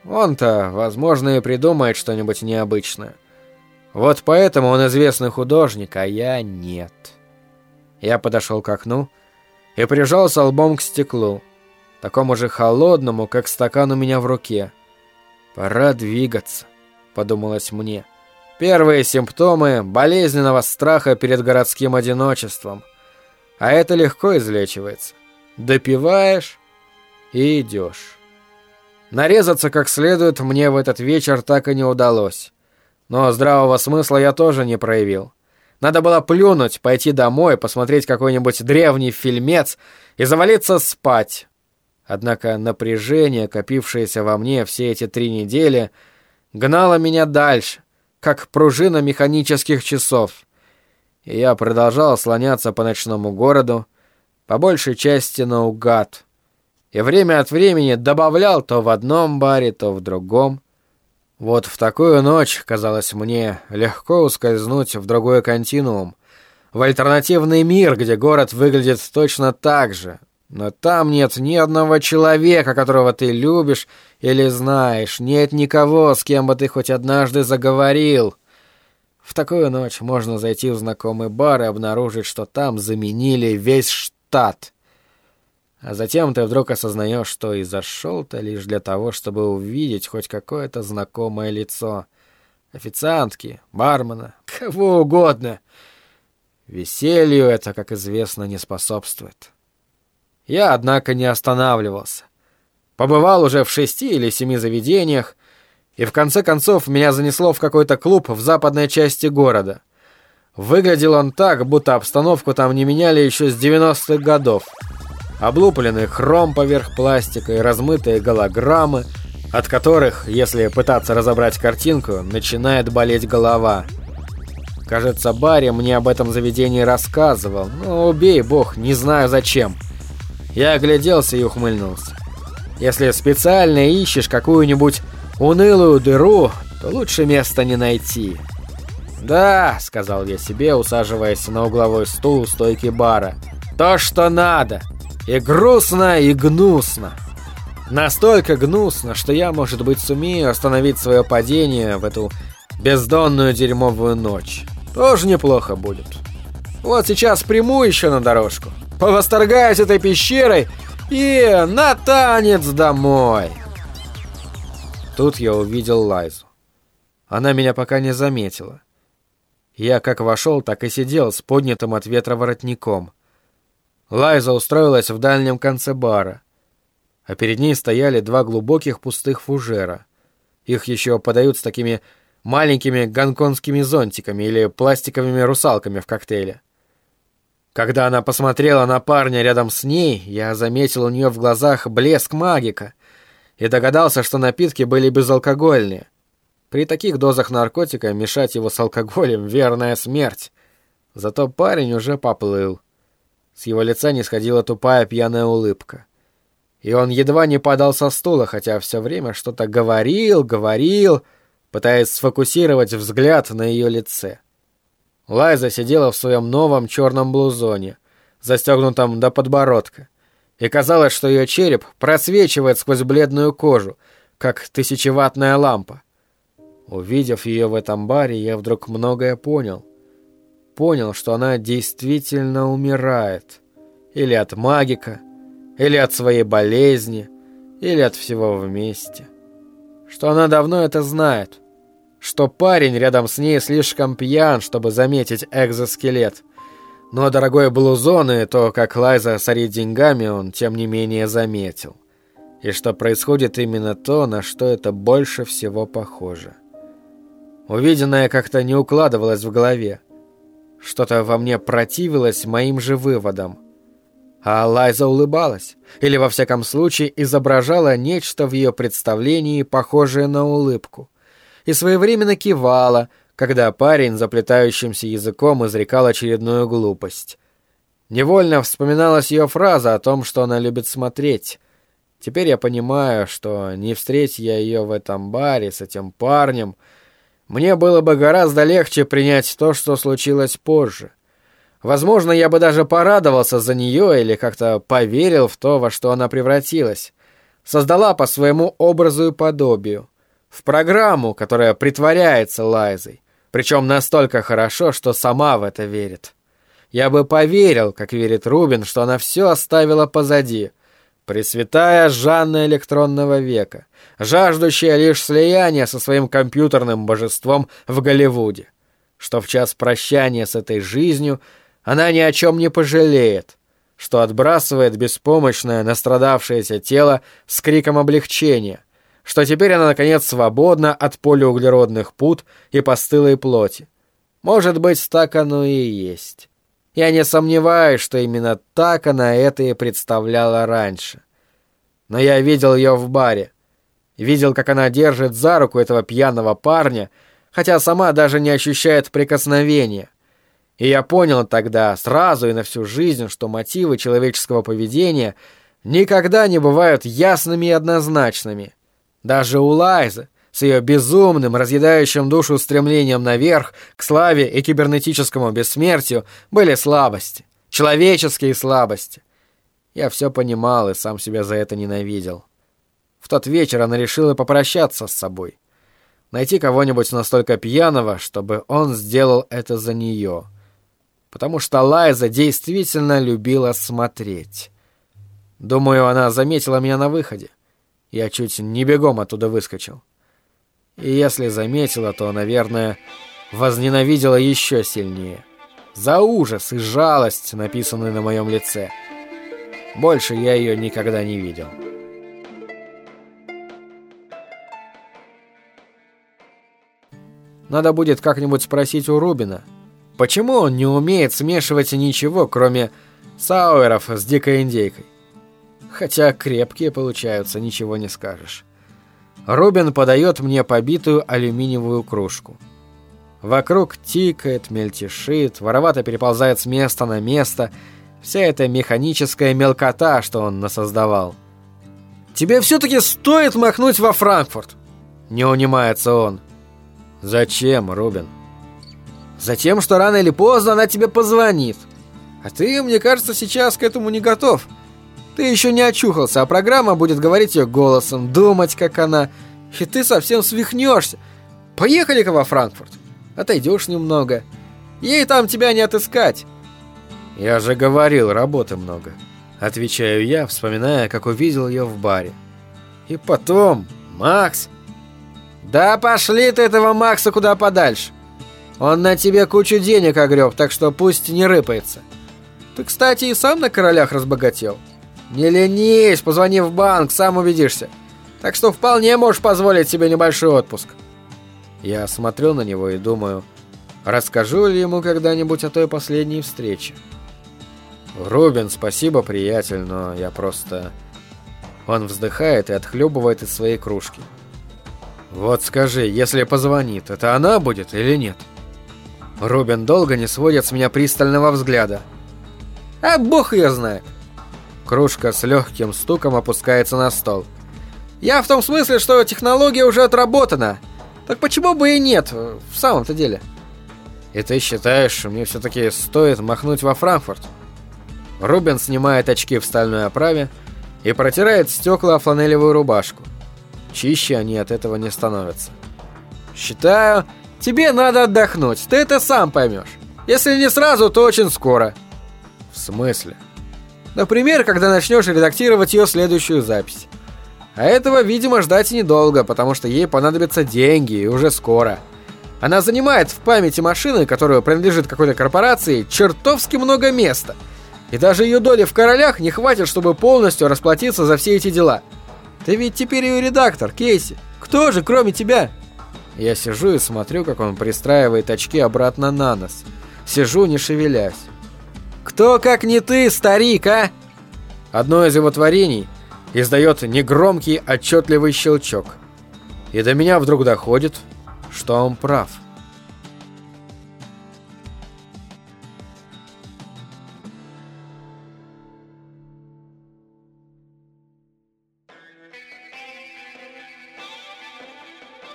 он-то, возможно, и придумает что-нибудь необычное. Вот поэтому он известный художник, а я нет. Я подошел к окну и прижался лбом к стеклу, такому же холодному, как стакан у меня в руке. «Пора двигаться», — подумалось мне. Первые симптомы болезненного страха перед городским одиночеством. А это легко излечивается. Допиваешь и идешь. Нарезаться как следует мне в этот вечер так и не удалось. Но здравого смысла я тоже не проявил. Надо было плюнуть, пойти домой, посмотреть какой-нибудь древний фильмец и завалиться спать. Однако напряжение, копившееся во мне все эти три недели, гнало меня дальше, как пружина механических часов. И я продолжал слоняться по ночному городу, по большей части наугад. И время от времени добавлял то в одном баре, то в другом. Вот в такую ночь, казалось мне, легко ускользнуть в другой континуум, в альтернативный мир, где город выглядит точно так же, но там нет ни одного человека, которого ты любишь или знаешь, нет никого, с кем бы ты хоть однажды заговорил. В такую ночь можно зайти в знакомый бар и обнаружить, что там заменили весь штат. А затем ты вдруг осознаешь, что и зашел-то лишь для того, чтобы увидеть хоть какое-то знакомое лицо. Официантки, бармена, кого угодно. Веселью это, как известно, не способствует. Я, однако, не останавливался. Побывал уже в шести или семи заведениях, и в конце концов меня занесло в какой-то клуб в западной части города. Выглядел он так, будто обстановку там не меняли еще с 90-х годов облупленный хром поверх пластика и размытые голограммы, от которых, если пытаться разобрать картинку, начинает болеть голова. Кажется, Барри мне об этом заведении рассказывал, но убей бог, не знаю зачем. Я огляделся и ухмыльнулся. Если специально ищешь какую-нибудь унылую дыру, то лучше места не найти. «Да», — сказал я себе, усаживаясь на угловой стул у стойки бара, — «то, что надо». И грустно, и гнусно. Настолько гнусно, что я, может быть, сумею остановить свое падение в эту бездонную дерьмовую ночь. Тоже неплохо будет. Вот сейчас приму еще на дорожку, повосторгаюсь этой пещерой и на танец домой. Тут я увидел Лайзу. Она меня пока не заметила. Я как вошел, так и сидел с поднятым от ветра воротником. Лайза устроилась в дальнем конце бара, а перед ней стояли два глубоких пустых фужера. Их еще подают с такими маленькими гонконгскими зонтиками или пластиковыми русалками в коктейле. Когда она посмотрела на парня рядом с ней, я заметил у нее в глазах блеск магика и догадался, что напитки были безалкогольные. При таких дозах наркотика мешать его с алкоголем — верная смерть. Зато парень уже поплыл. С его лица не сходила тупая пьяная улыбка. И он едва не падал со стула, хотя все время что-то говорил, говорил, пытаясь сфокусировать взгляд на ее лице. Лайза сидела в своем новом черном блузоне, застегнутом до подбородка, и казалось, что ее череп просвечивает сквозь бледную кожу, как тысячеватная лампа. Увидев ее в этом баре, я вдруг многое понял — понял, что она действительно умирает. Или от магика, или от своей болезни, или от всего вместе. Что она давно это знает. Что парень рядом с ней слишком пьян, чтобы заметить экзоскелет. Но дорогой блузон и то, как Лайза сорит деньгами, он тем не менее заметил. И что происходит именно то, на что это больше всего похоже. Увиденное как-то не укладывалось в голове. Что-то во мне противилось моим же выводам. А Лайза улыбалась, или во всяком случае изображала нечто в ее представлении, похожее на улыбку. И своевременно кивала, когда парень заплетающимся языком изрекал очередную глупость. Невольно вспоминалась ее фраза о том, что она любит смотреть. Теперь я понимаю, что не встреть я ее в этом баре с этим парнем — мне было бы гораздо легче принять то, что случилось позже. Возможно, я бы даже порадовался за нее или как-то поверил в то, во что она превратилась. Создала по своему образу и подобию. В программу, которая притворяется Лайзой. Причем настолько хорошо, что сама в это верит. Я бы поверил, как верит Рубин, что она все оставила позади. Пресвятая Жанна электронного века жаждущая лишь слияния со своим компьютерным божеством в Голливуде, что в час прощания с этой жизнью она ни о чем не пожалеет, что отбрасывает беспомощное настрадавшееся тело с криком облегчения, что теперь она, наконец, свободна от полиуглеродных пут и постылой плоти. Может быть, так оно и есть. Я не сомневаюсь, что именно так она это и представляла раньше. Но я видел ее в баре, Видел, как она держит за руку этого пьяного парня, хотя сама даже не ощущает прикосновения. И я понял тогда сразу и на всю жизнь, что мотивы человеческого поведения никогда не бывают ясными и однозначными. Даже у Лайзы, с ее безумным, разъедающим душу стремлением наверх, к славе и кибернетическому бессмертию, были слабости, человеческие слабости. Я все понимал и сам себя за это ненавидел. В тот вечер она решила попрощаться с собой. Найти кого-нибудь настолько пьяного, чтобы он сделал это за нее. Потому что Лайза действительно любила смотреть. Думаю, она заметила меня на выходе. Я чуть не бегом оттуда выскочил. И если заметила, то, наверное, возненавидела еще сильнее. За ужас и жалость, написанные на моем лице. Больше я ее никогда не видел. Надо будет как-нибудь спросить у Рубина, почему он не умеет смешивать ничего, кроме сауэров с дикой индейкой. Хотя крепкие получаются, ничего не скажешь. Рубин подает мне побитую алюминиевую кружку. Вокруг тикает, мельтешит, воровато переползает с места на место. Вся эта механическая мелкота, что он насоздавал. «Тебе все-таки стоит махнуть во Франкфурт!» Не унимается он. «Зачем, Рубин?» «Затем, что рано или поздно она тебе позвонит. А ты, мне кажется, сейчас к этому не готов. Ты еще не очухался, а программа будет говорить ее голосом, думать, как она. И ты совсем свихнешься. Поехали-ка во Франкфурт. Отойдешь немного. Ей там тебя не отыскать». «Я же говорил, работы много», — отвечаю я, вспоминая, как увидел ее в баре. «И потом, Макс...» «Да пошли ты этого Макса куда подальше. Он на тебе кучу денег огреб, так что пусть не рыпается. Ты, кстати, и сам на королях разбогател. Не ленись, позвони в банк, сам убедишься. Так что вполне можешь позволить себе небольшой отпуск». Я смотрю на него и думаю, расскажу ли ему когда-нибудь о той последней встрече. «Рубин, спасибо, приятель, но я просто...» Он вздыхает и отхлебывает из своей кружки. «Вот скажи, если позвонит, это она будет или нет?» Рубин долго не сводит с меня пристального взгляда. «А бог ее знает!» Кружка с легким стуком опускается на стол. «Я в том смысле, что технология уже отработана. Так почему бы и нет, в самом-то деле?» «И ты считаешь, мне все-таки стоит махнуть во Франкфурт?» Рубин снимает очки в стальной оправе и протирает стекла о фланелевую рубашку. Чище они от этого не становятся. «Считаю, тебе надо отдохнуть, ты это сам поймешь. Если не сразу, то очень скоро». «В смысле?» «Например, когда начнешь редактировать ее следующую запись. А этого, видимо, ждать недолго, потому что ей понадобятся деньги, и уже скоро. Она занимает в памяти машины, которая принадлежит какой-то корпорации, чертовски много места. И даже ее доли в королях не хватит, чтобы полностью расплатиться за все эти дела». Ты ведь теперь ее редактор, Кейси. Кто же, кроме тебя? Я сижу и смотрю, как он пристраивает очки обратно на нос. Сижу, не шевелясь. Кто, как не ты, старик, а? Одно из его творений издает негромкий, отчетливый щелчок. И до меня вдруг доходит, что он прав.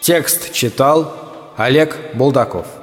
Текст читал Олег Булдаков.